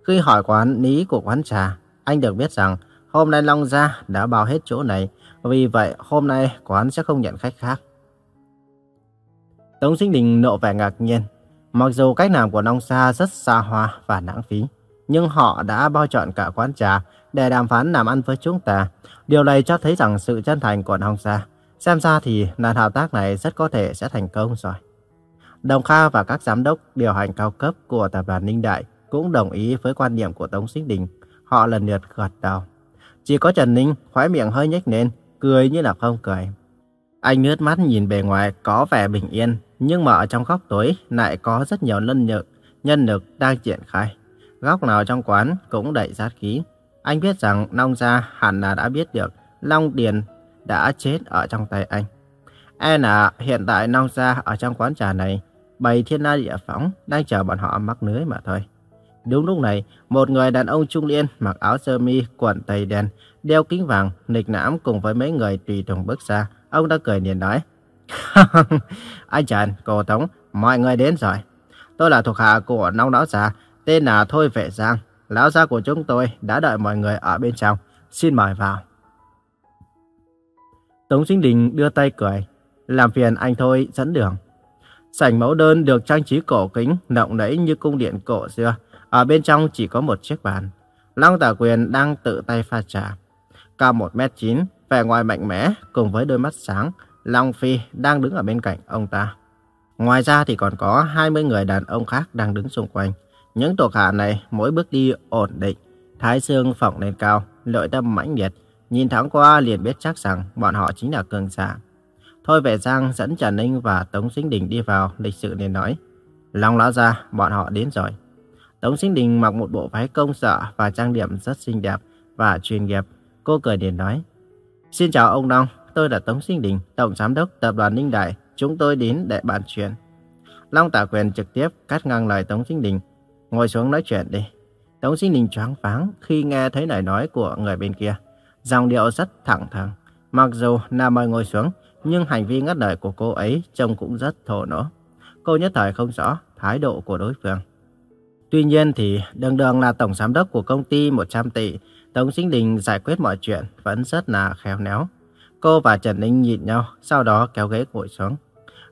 Khi hỏi quán lý của quán trà, anh được biết rằng hôm nay Long Gia đã bao hết chỗ này, vì vậy hôm nay quán sẽ không nhận khách khác. Tống Sinh Đình nộ vẻ ngạc nhiên. Mặc dù cách làm của Long Gia rất xa hoa và lãng phí, nhưng họ đã bao chọn cả quán trà để đàm phán làm ăn với chúng ta. Điều này cho thấy rằng sự chân thành của Long Gia. Xem ra thì lần thao tác này rất có thể sẽ thành công rồi. Đồng Kha và các giám đốc điều hành cao cấp của tập đoàn Ninh Đại cũng đồng ý với quan điểm của Tống Sinh Đình. Họ lần lượt gật đầu. Chỉ có Trần Ninh khóe miệng hơi nhếch lên, cười như là không cười. Anh nước mắt nhìn bề ngoài có vẻ bình yên, nhưng mà ở trong góc tối lại có rất nhiều nhân lực, nhân lực đang triển khai. Góc nào trong quán cũng đầy sát khí. Anh biết rằng Long Gia hẳn là đã biết được Long Điền đã chết ở trong tay anh. E là hiện tại Long Gia ở trong quán trà này, bày thiên la địa phóng đang chờ bọn họ mắc lưới mà thôi. Đúng lúc này, một người đàn ông trung niên mặc áo sơ mi, quần tây đen, đeo kính vàng, nịch nãm cùng với mấy người tùy tùng bước ra. Ông đã cười nhìn nói. anh Trần, cô Tống, mọi người đến rồi. Tôi là thuộc hạ của nông lão già, tên là Thôi Vệ Giang. Lão gia của chúng tôi đã đợi mọi người ở bên trong. Xin mời vào. Tống Sinh Đình đưa tay cười. Làm phiền anh Thôi dẫn đường. Sảnh mẫu đơn được trang trí cổ kính, động lẫy như cung điện cổ xưa. Ở bên trong chỉ có một chiếc bàn. Long Tả Quyền đang tự tay pha trà. Cao 1m9, vẻ ngoài mạnh mẽ cùng với đôi mắt sáng, Long Phi đang đứng ở bên cạnh ông ta. Ngoài ra thì còn có 20 người đàn ông khác đang đứng xung quanh. Những tổ hạ này mỗi bước đi ổn định, thái xương phỏng lên cao, lợi tâm mãnh liệt. Nhìn thoáng qua liền biết chắc rằng bọn họ chính là cường giả. Thôi về Giang dẫn Trần Ninh và Tống Sinh Đình đi vào, lịch sự nên nói. Long lão ra, bọn họ đến rồi. Tống Sinh Đình mặc một bộ váy công sở và trang điểm rất xinh đẹp và chuyên nghiệp. Cô cười điện nói. Xin chào ông Long, tôi là Tống Sinh Đình, Tổng Giám đốc Tập đoàn Ninh Đại. Chúng tôi đến để bàn chuyện. Long Tả Quyền trực tiếp cắt ngang lời Tống Sinh Đình. Ngồi xuống nói chuyện đi. Tống Sinh Đình choáng váng khi nghe thấy lời nói của người bên kia. Dòng điệu rất thẳng thắn. Mặc dù là mời ngồi xuống, nhưng hành vi ngắt lời của cô ấy trông cũng rất thổ nổ. Cô nhất thời không rõ thái độ của đối phương. Tuy nhiên thì đường đường là tổng giám đốc của công ty 100 tỷ, Tống Sinh Đình giải quyết mọi chuyện vẫn rất là khéo léo. Cô và Trần Ninh nhìn nhau, sau đó kéo ghế ngồi xuống.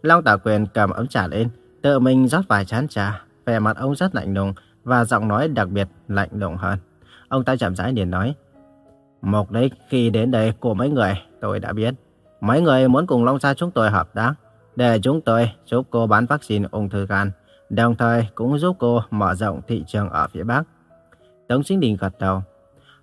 Long Tả Quyền cầm ấm trà lên, tự mình rót vài chén trà. Vẻ mặt ông rất lạnh lùng và giọng nói đặc biệt lạnh lùng hơn. Ông ta chậm rãi liền nói. Mục đích khi đến đây của mấy người tôi đã biết. Mấy người muốn cùng Long Sa chúng tôi hợp tác để chúng tôi giúp cô bán vaccine ung thư gan, đồng thời cũng giúp cô mở rộng thị trường ở phía Bắc. Tống Sinh Đình gật đầu.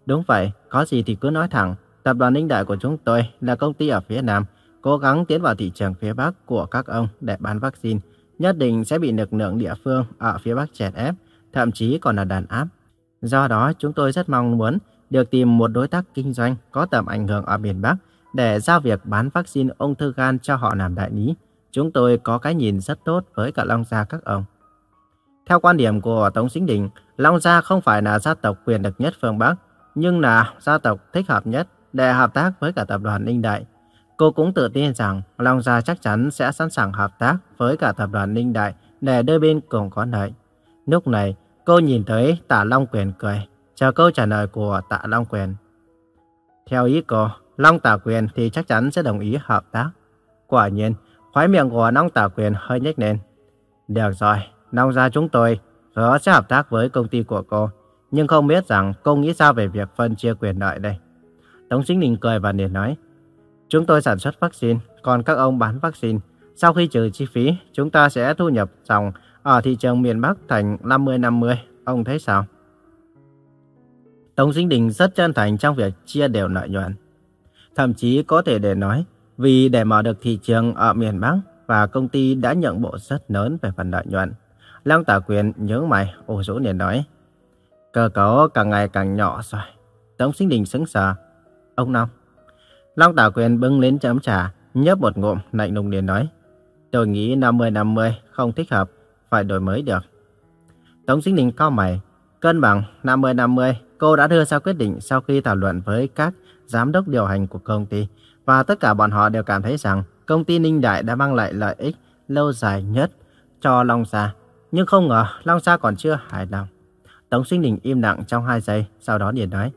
Đúng vậy, có gì thì cứ nói thẳng. Tập đoàn Ninh Đại của chúng tôi là công ty ở phía Nam, cố gắng tiến vào thị trường phía Bắc của các ông để bán vaccine. Nhất định sẽ bị lực lượng địa phương ở phía Bắc chèn ép, thậm chí còn là đàn áp. Do đó, chúng tôi rất mong muốn được tìm một đối tác kinh doanh có tầm ảnh hưởng ở miền Bắc để giao việc bán vaccine ung thư gan cho họ làm đại lý. Chúng tôi có cái nhìn rất tốt với cả Long Gia các ông. Theo quan điểm của Tống Sinh Đình, Long Gia không phải là gia tộc quyền lực nhất phương Bắc, nhưng là gia tộc thích hợp nhất để hợp tác với cả tập đoàn Ninh Đại. Cô cũng tự tin rằng Long Gia chắc chắn sẽ sẵn sàng hợp tác với cả tập đoàn Ninh Đại để đôi bên cùng có lợi. Lúc này, cô nhìn thấy Tạ Long Quyền cười, chờ câu trả lời của Tạ Long Quyền. Theo ý cô, Long Tả Quyền thì chắc chắn sẽ đồng ý hợp tác. Quả nhiên, khóe miệng của Long Tả Quyền hơi nhếch lên. Được rồi, nông gia chúng tôi hứa sẽ hợp tác với công ty của cô. Nhưng không biết rằng cô nghĩ sao về việc phân chia quyền lợi đây. Tống Sinh Đình cười và liền nói. Chúng tôi sản xuất vaccine, còn các ông bán vaccine. Sau khi trừ chi phí, chúng ta sẽ thu nhập dòng ở thị trường miền Bắc thành 50-50. Ông thấy sao? Tống Sinh Đình rất chân thành trong việc chia đều lợi nhuận. Thậm chí có thể để nói, vì để mở được thị trường ở miền Bắc và công ty đã nhận bộ rất lớn về phần lợi nhuận. Lăng Tả Quyền nhớ mày, ô dỗ liền nói. Cơ cấu càng ngày càng nhỏ rồi. Tống Sinh Đình sững sờ. Ông Long. Long Tả Quyền bưng lên chấm trà, nhấp một ngụm, lạnh lùng liền nói. Tôi nghĩ 50-50 không thích hợp, phải đổi mới được. Tống Sinh Đình cao mày, cân bằng 50-50, cô đã đưa ra quyết định sau khi thảo luận với các giám đốc điều hành của công ty và tất cả bọn họ đều cảm thấy rằng công ty Ninh Đại đã mang lại lợi ích lâu dài nhất cho Long Sa. Nhưng không ngờ Long Sa còn chưa hài lòng. Tống Sinh Đình im lặng trong 2 giây, sau đó liền nói.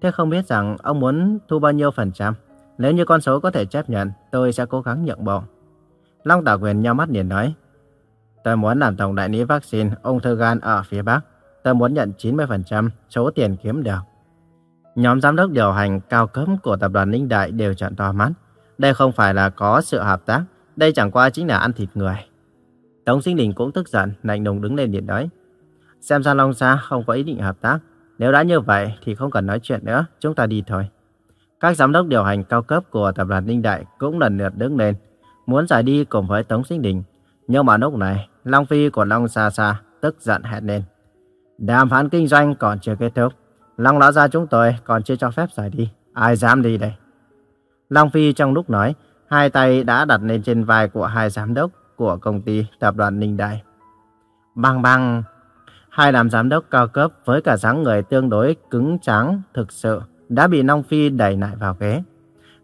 Thế không biết rằng ông muốn thu bao nhiêu phần trăm? Nếu như con số có thể chấp nhận, tôi sẽ cố gắng nhận bộ. Long Tả Quyền nhau mắt liền nói. Tôi muốn làm tổng đại lý vaccine ung thư gan ở phía Bắc. Tôi muốn nhận 90% số tiền kiếm được. Nhóm giám đốc điều hành cao cấp của tập đoàn Ninh Đại đều trợn to mắt. Đây không phải là có sự hợp tác, đây chẳng qua chính là ăn thịt người. Tống Sinh Đình cũng tức giận, lạnh lùng đứng lên điện nói. Xem ra Long Sa không có ý định hợp tác. Nếu đã như vậy thì không cần nói chuyện nữa, chúng ta đi thôi. Các giám đốc điều hành cao cấp của tập đoàn Ninh Đại cũng lần lượt đứng lên, muốn giải đi cùng với Tống Sinh Đình. Nhưng mà lúc này, Long Phi của Long Sa Sa tức giận hét lên. Đàm phán kinh doanh còn chưa kết thúc. Long lão gia chúng tôi còn chưa cho phép giải đi. Ai dám đi đây? Long Phi trong lúc nói, hai tay đã đặt lên trên vai của hai giám đốc của công ty tập đoàn Ninh Đại. Bang bang! Hai làm giám đốc cao cấp với cả dáng người tương đối cứng trắng thực sự đã bị Long Phi đẩy lại vào ghế.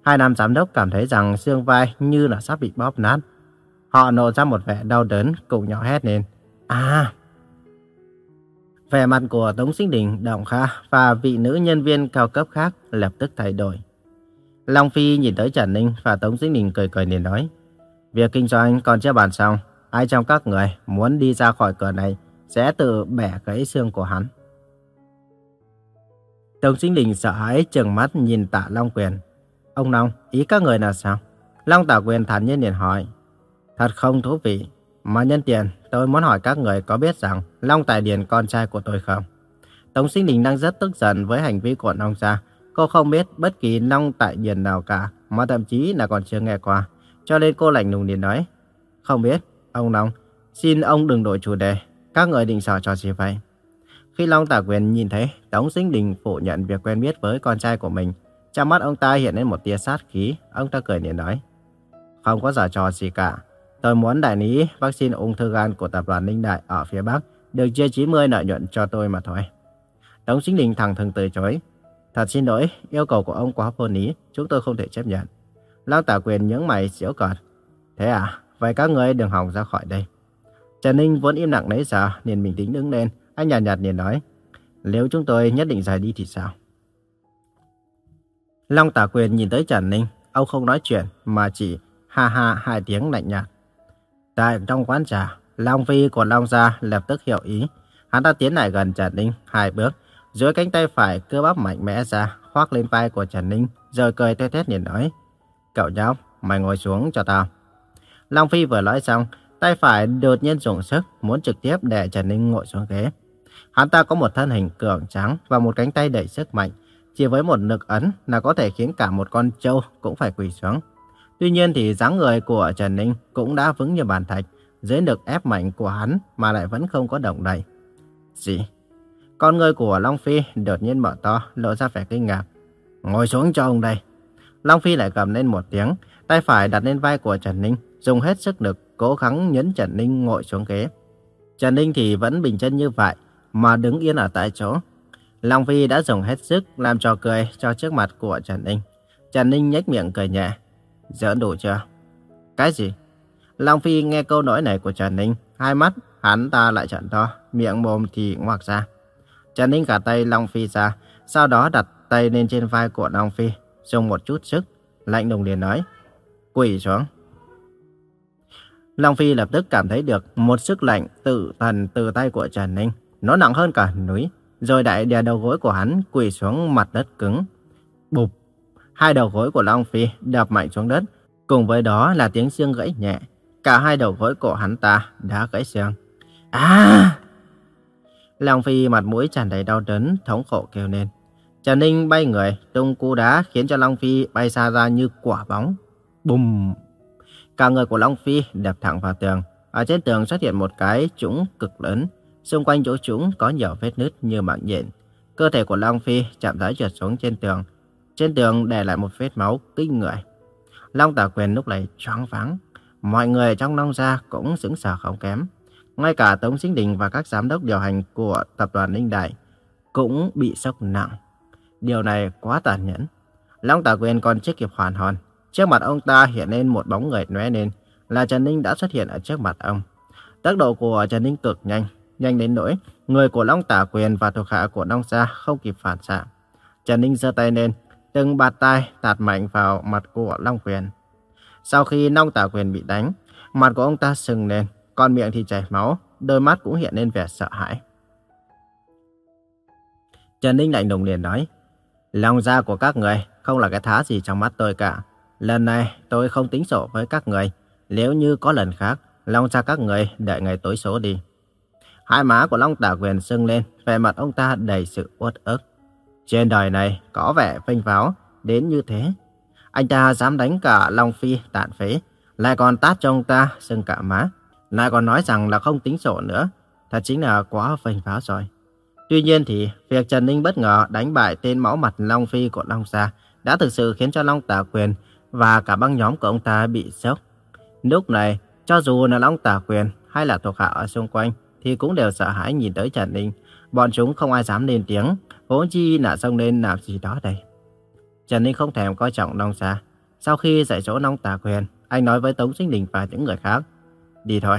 Hai nam giám đốc cảm thấy rằng xương vai như là sắp bị bóp nát. Họ nổ ra một vẻ đau đớn cùng nhỏ hét lên. À! Vẻ mặt của Tống Sinh Đình, Đồng Kha và vị nữ nhân viên cao cấp khác lập tức thay đổi. Long Phi nhìn tới Trần Ninh và Tống Sinh Đình cười cười liền nói. Việc kinh doanh còn chưa bàn xong. Ai trong các người muốn đi ra khỏi cửa này sẽ tự bẻ gãy xương của hắn. Tống Sinh Đình sợ hãi trừng mắt nhìn tạ Long Quyền. Ông Long, ý các người là sao? Long Tạ Quyền thản nhiên liền hỏi. Thật không thú vị. Mà nhân tiện, tôi muốn hỏi các người có biết rằng Long Tài Điền con trai của tôi không? Tống Sinh Đình đang rất tức giận với hành vi của Long Gia. Cô không biết bất kỳ Long Tại Điền nào cả, mà thậm chí là còn chưa nghe qua. Cho nên cô lạnh lùng liền nói. Không biết, ông Long, xin ông đừng đổi chủ đề. Các người định sợ cho gì vậy? Khi Long Tả Quyền nhìn thấy Tống Sinh Đình phủ nhận việc quen biết với con trai của mình, trong mắt ông ta hiện lên một tia sát khí, ông ta cười liền nói. Không có giả trò gì cả. Tôi muốn đại lý vaccine ung thư gan của tập đoàn Ninh Đại ở phía Bắc được chia 90 lợi nhuận cho tôi mà thôi. Tống Sinh Đình thẳng thừng từ chối. Thật xin lỗi, yêu cầu của ông quá vô lý, chúng tôi không thể chấp nhận. Long Tả Quyền nhướng mày xỉu cợt. Thế à, vậy các người đừng hòng ra khỏi đây. Trần Ninh vốn im lặng nãy giờ, liền bình tĩnh đứng lên. Anh nhạt nhạt liền nói, nếu chúng tôi nhất định rời đi thì sao? Long Tả Quyền nhìn tới Trần Ninh, ông không nói chuyện mà chỉ ha ha hai tiếng lạnh nhạt. Tại trong quán trà, Long Phi của Long Gia lập tức hiểu ý. Hắn ta tiến lại gần Trần Ninh hai bước, dưới cánh tay phải cơ bắp mạnh mẽ ra, khoác lên vai của Trần Ninh, rồi cười tê tét nhìn nói. Cậu nhóc, mày ngồi xuống cho tao. Long Phi vừa nói xong, tay phải đột nhiên dùng sức, muốn trực tiếp để Trần Ninh ngồi xuống ghế. Hắn ta có một thân hình cường tráng và một cánh tay đầy sức mạnh. Chỉ với một lực ấn là có thể khiến cả một con trâu cũng phải quỳ xuống. Tuy nhiên thì dáng người của Trần Ninh cũng đã vững như bàn thạch. Dưới lực ép mạnh của hắn mà lại vẫn không có động đậy. Gì? Con người của Long Phi đột nhiên mở to, lộ ra vẻ kinh ngạc. Ngồi xuống cho ông đây. Long Phi lại cầm lên một tiếng, tay phải đặt lên vai của Trần Ninh, dùng hết sức lực cố gắng nhấn Trần Ninh ngồi xuống ghế. Trần Ninh thì vẫn bình chân như vậy, mà đứng yên ở tại chỗ. Long Phi đã dùng hết sức làm trò cười cho trước mặt của Trần Ninh. Trần Ninh nhếch miệng cười nhẹ. Giỡn đủ chưa? Cái gì? Long Phi nghe câu nói này của Trần Ninh, hai mắt hắn ta lại trợn to, miệng mồm thì ngoạc ra. Trần Ninh cả tay Long Phi ra, sau đó đặt tay lên trên vai của Long Phi, dùng một chút sức, lạnh lùng liền nói, quỳ xuống. Long Phi lập tức cảm thấy được một sức lạnh tự thần từ tay của Trần Ninh. Nó nặng hơn cả núi, rồi đại đè đầu gối của hắn quỳ xuống mặt đất cứng. Bụp! Hai đầu gối của Long Phi đập mạnh xuống đất, cùng với đó là tiếng xương gãy nhẹ. Cả hai đầu gối của hắn ta đã gãy xương. À! Long Phi mặt mũi tràn đầy đau đớn, thống khổ kêu lên. Trần Ninh bay người, tung cú đá khiến cho Long Phi bay xa ra như quả bóng. Bùm! Cả người của Long Phi đập thẳng vào tường. Ở trên tường xuất hiện một cái trũng cực lớn. Xung quanh chỗ trũng có nhiều vết nứt như mạng nhện. Cơ thể của Long Phi chạm rãi trượt xuống trên tường. Trên tường để lại một vết máu kinh người. Long Tả Quyền lúc này choáng váng. Mọi người trong Long Gia cũng sững sờ không kém. Ngay cả Tống Sinh Đình và các giám đốc điều hành của tập đoàn Ninh Đại cũng bị sốc nặng. Điều này quá tàn nhẫn. Long Tả Quyền còn chưa kịp hoàn hồn. Trước mặt ông ta hiện lên một bóng người lóe lên, là Trần Ninh đã xuất hiện ở trước mặt ông. Tốc độ của Trần Ninh cực nhanh, nhanh đến nỗi người của Long Tả Quyền và thuộc hạ của Long Sa không kịp phản xạ. Trần Ninh giơ tay lên, từng bạt tay tạt mạnh vào mặt của Long Quyền. Sau khi Long Tả Quyền bị đánh, mặt của ông ta sưng lên, còn miệng thì chảy máu, đôi mắt cũng hiện lên vẻ sợ hãi. Trần Ninh lạnh lùng liền nói, lòng ra của các người không là cái thá gì trong mắt tôi cả. Lần này tôi không tính sổ với các người. Nếu như có lần khác, lòng ra các người đợi ngày tối số đi. Hai má của Long Tả Quyền sưng lên, vẻ mặt ông ta đầy sự uất ức. Trên đời này có vẻ phênh pháo đến như thế. Anh ta dám đánh cả Long Phi tàn phế, lại còn tát cho ông ta sưng cả má. Lại còn nói rằng là không tính sổ nữa. Thật chính là quá phênh pháo rồi. Tuy nhiên thì việc Trần Ninh bất ngờ đánh bại tên máu mặt Long Phi của Long Gia đã thực sự khiến cho Long Tả Quyền và cả băng nhóm của ông ta bị sốc. Lúc này, cho dù là Long Tả Quyền hay là thuộc hạ ở xung quanh thì cũng đều sợ hãi nhìn tới Trần Ninh. Bọn chúng không ai dám lên tiếng, vốn chi là xông lên làm gì đó đây. Trần Ninh không thèm coi trọng Long Gia. Sau khi dạy dỗ Long Tả Quyền, anh nói với Tống Sinh Đình và những người khác. Đi thôi.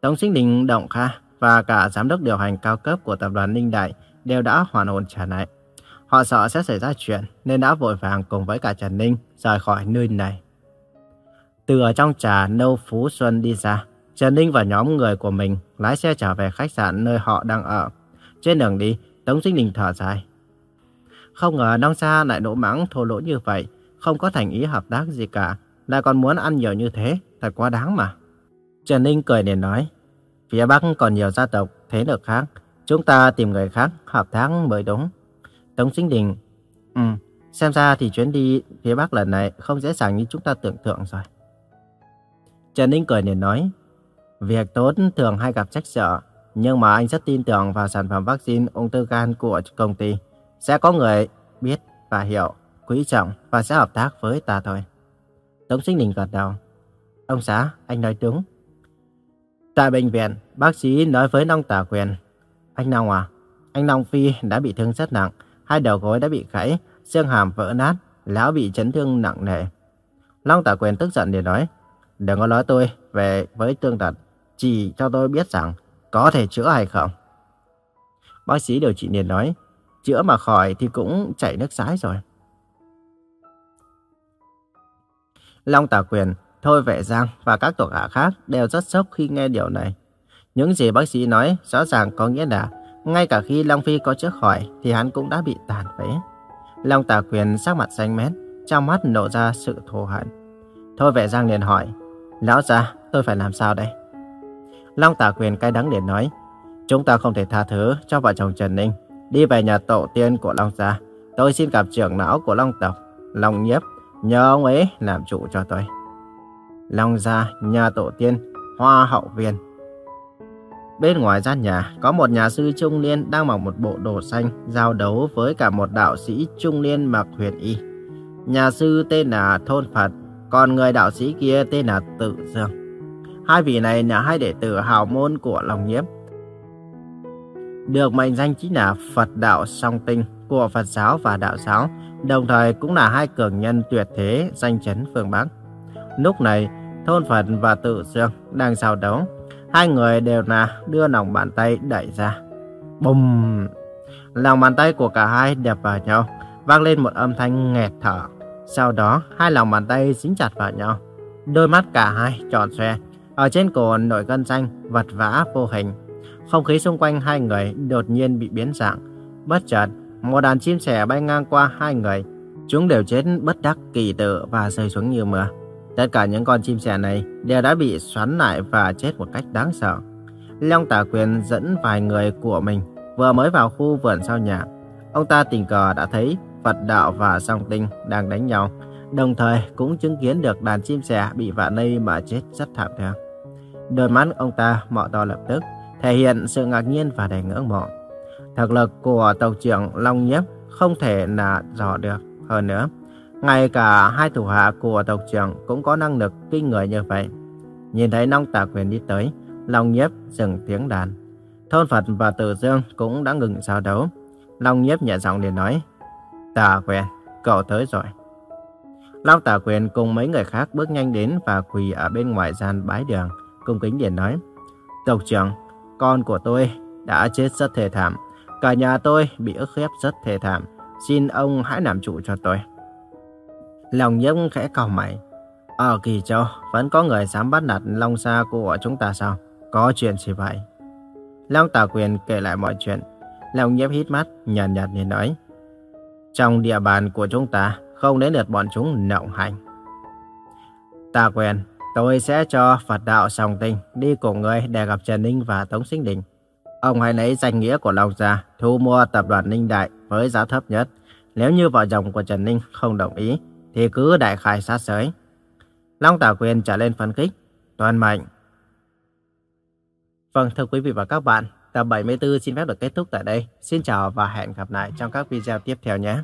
Tống Sinh Đình, Động Kha và cả giám đốc điều hành cao cấp của tập đoàn Ninh Đại đều đã hoàn hồn trả lại. Họ sợ sẽ xảy ra chuyện nên đã vội vàng cùng với cả Trần Ninh rời khỏi nơi này. Từ ở trong trà nâu Phú Xuân đi ra, Trần Ninh và nhóm người của mình lái xe trở về khách sạn nơi họ đang ở. Trên đường đi, Tống Sinh Đình thở dài. Không ngờ Đông Sa lại nỗ mắng thô lỗ như vậy, không có thành ý hợp tác gì cả, lại còn muốn ăn nhiều như thế, thật quá đáng mà. Trần Ninh cười để nói, phía Bắc còn nhiều gia tộc, thế lực khác, chúng ta tìm người khác hợp tác mới đúng. Tống Sinh Đình, ừ, xem ra thì chuyến đi phía Bắc lần này không dễ dàng như chúng ta tưởng tượng rồi. Trần Ninh cười liền nói, việc tốt thường hay gặp trách sợ, nhưng mà anh rất tin tưởng vào sản phẩm vaccine ung thư gan của công ty. Sẽ có người biết và hiểu, quý trọng và sẽ hợp tác với ta thôi. Tống Sinh Đình gật đầu. Ông xã, anh nói đúng. Tại bệnh viện, bác sĩ nói với long Tả Quyền. Anh long à, anh long Phi đã bị thương rất nặng, hai đầu gối đã bị gãy, xương hàm vỡ nát, lão bị chấn thương nặng nề. Long Tả Quyền tức giận để nói, đừng có nói tôi về với thương tật, chỉ cho tôi biết rằng có thể chữa hay không. Bác sĩ điều trị liền nói, chữa mà khỏi thì cũng chảy nước sái rồi. Long Tả Quyền, Thôi Vệ Giang và các thuộc hạ khác đều rất sốc khi nghe điều này. Những gì bác sĩ nói rõ ràng có nghĩa là ngay cả khi Long Phi có chữa khỏi thì hắn cũng đã bị tàn phế. Long Tả Quyền sắc mặt xanh mét, trong mắt nổ ra sự thù hận. Thôi Vệ Giang liền hỏi, Lão gia, tôi phải làm sao đây? Long Tả Quyền cay đắng liền nói, chúng ta không thể tha thứ cho vợ chồng Trần Ninh đi về nhà tổ tiên của Long Gia. Tôi xin gặp trưởng lão của Long tộc, Long Nhiếp, nhờ ông ấy làm chủ cho tôi. Long Gia, nhà tổ tiên, Hoa Hậu Viên. Bên ngoài gian nhà, có một nhà sư trung niên đang mặc một bộ đồ xanh, giao đấu với cả một đạo sĩ trung niên mặc huyền y. Nhà sư tên là Thôn Phật, còn người đạo sĩ kia tên là Tự Dương. Hai vị này là hai đệ tử hào môn của Long Nhiếp, được mệnh danh chính là Phật đạo song tinh của Phật giáo và đạo giáo, đồng thời cũng là hai cường nhân tuyệt thế danh chấn phương Bắc. Lúc này, Thôn Phật và Tự Dương đang giao đấu. Hai người đều là đưa lòng bàn tay đẩy ra. Bùm! Lòng bàn tay của cả hai đập vào nhau vang lên một âm thanh nghẹt thở. Sau đó, hai lòng bàn tay dính chặt vào nhau. Đôi mắt cả hai tròn xoe, ở trên cổ nổi gân xanh, vật vã vô hình. Không khí xung quanh hai người đột nhiên bị biến dạng. Bất chợt, một đàn chim sẻ bay ngang qua hai người. Chúng đều chết bất đắc kỳ tử và rơi xuống như mưa. Tất cả những con chim sẻ này đều đã bị xoắn lại và chết một cách đáng sợ. Long Tả Quyền dẫn vài người của mình vừa mới vào khu vườn sau nhà. Ông ta tình cờ đã thấy Phật Đạo và Song Tinh đang đánh nhau, đồng thời cũng chứng kiến được đàn chim sẻ bị vạ lây mà chết rất thảm thương. Đôi mắt ông ta mở to lập tức, thể hiện sự ngạc nhiên và đầy ngưỡng mộ. Thực lực của tộc trưởng Long Nhiếp không thể là dò được. Hơn nữa, ngay cả hai thủ hạ của tộc trưởng cũng có năng lực kinh người như vậy. Nhìn thấy Long tạ Quyền đi tới, Long Nhiếp dừng tiếng đàn. Thôn Phật và Tử Dương cũng đã ngừng giao đấu. Long Nhiếp nhẹ giọng để nói, tạ Quyền, cậu tới rồi. Long tạ Quyền cùng mấy người khác bước nhanh đến và quỳ ở bên ngoài gian bái đường, cung kính để nói, Tộc trưởng, con của tôi đã chết rất thê thảm. Cả nhà tôi bị ức hiếp rất thê thảm. Xin ông hãy làm chủ cho tôi. Lòng nhiễm khẽ cau mày. Ở Kỳ Châu, vẫn có người dám bắt nạt Long Sa của chúng ta sao? Có chuyện gì vậy? Long Tà Quyền kể lại mọi chuyện. Lòng nhiễm hít mắt, nhàn nhạt nhìn nói. Trong địa bàn của chúng ta, không đến lượt bọn chúng nộng hành. Tà Quyền, tôi sẽ cho Phật đạo Sòng Tinh đi cùng người để gặp Trần Ninh và Tống Sinh Đình. Ông hãy lấy danh nghĩa của Long Gia thu mua tập đoàn Ninh Đại với giá thấp nhất. Nếu như vợ chồng của Trần Ninh không đồng ý, thì cứ đại khai sát giới. Long Tả Quyền trả lên phân khích, toàn mệnh. Vâng, thưa quý vị và các bạn, tập 74 xin phép được kết thúc tại đây. Xin chào và hẹn gặp lại trong các video tiếp theo nhé.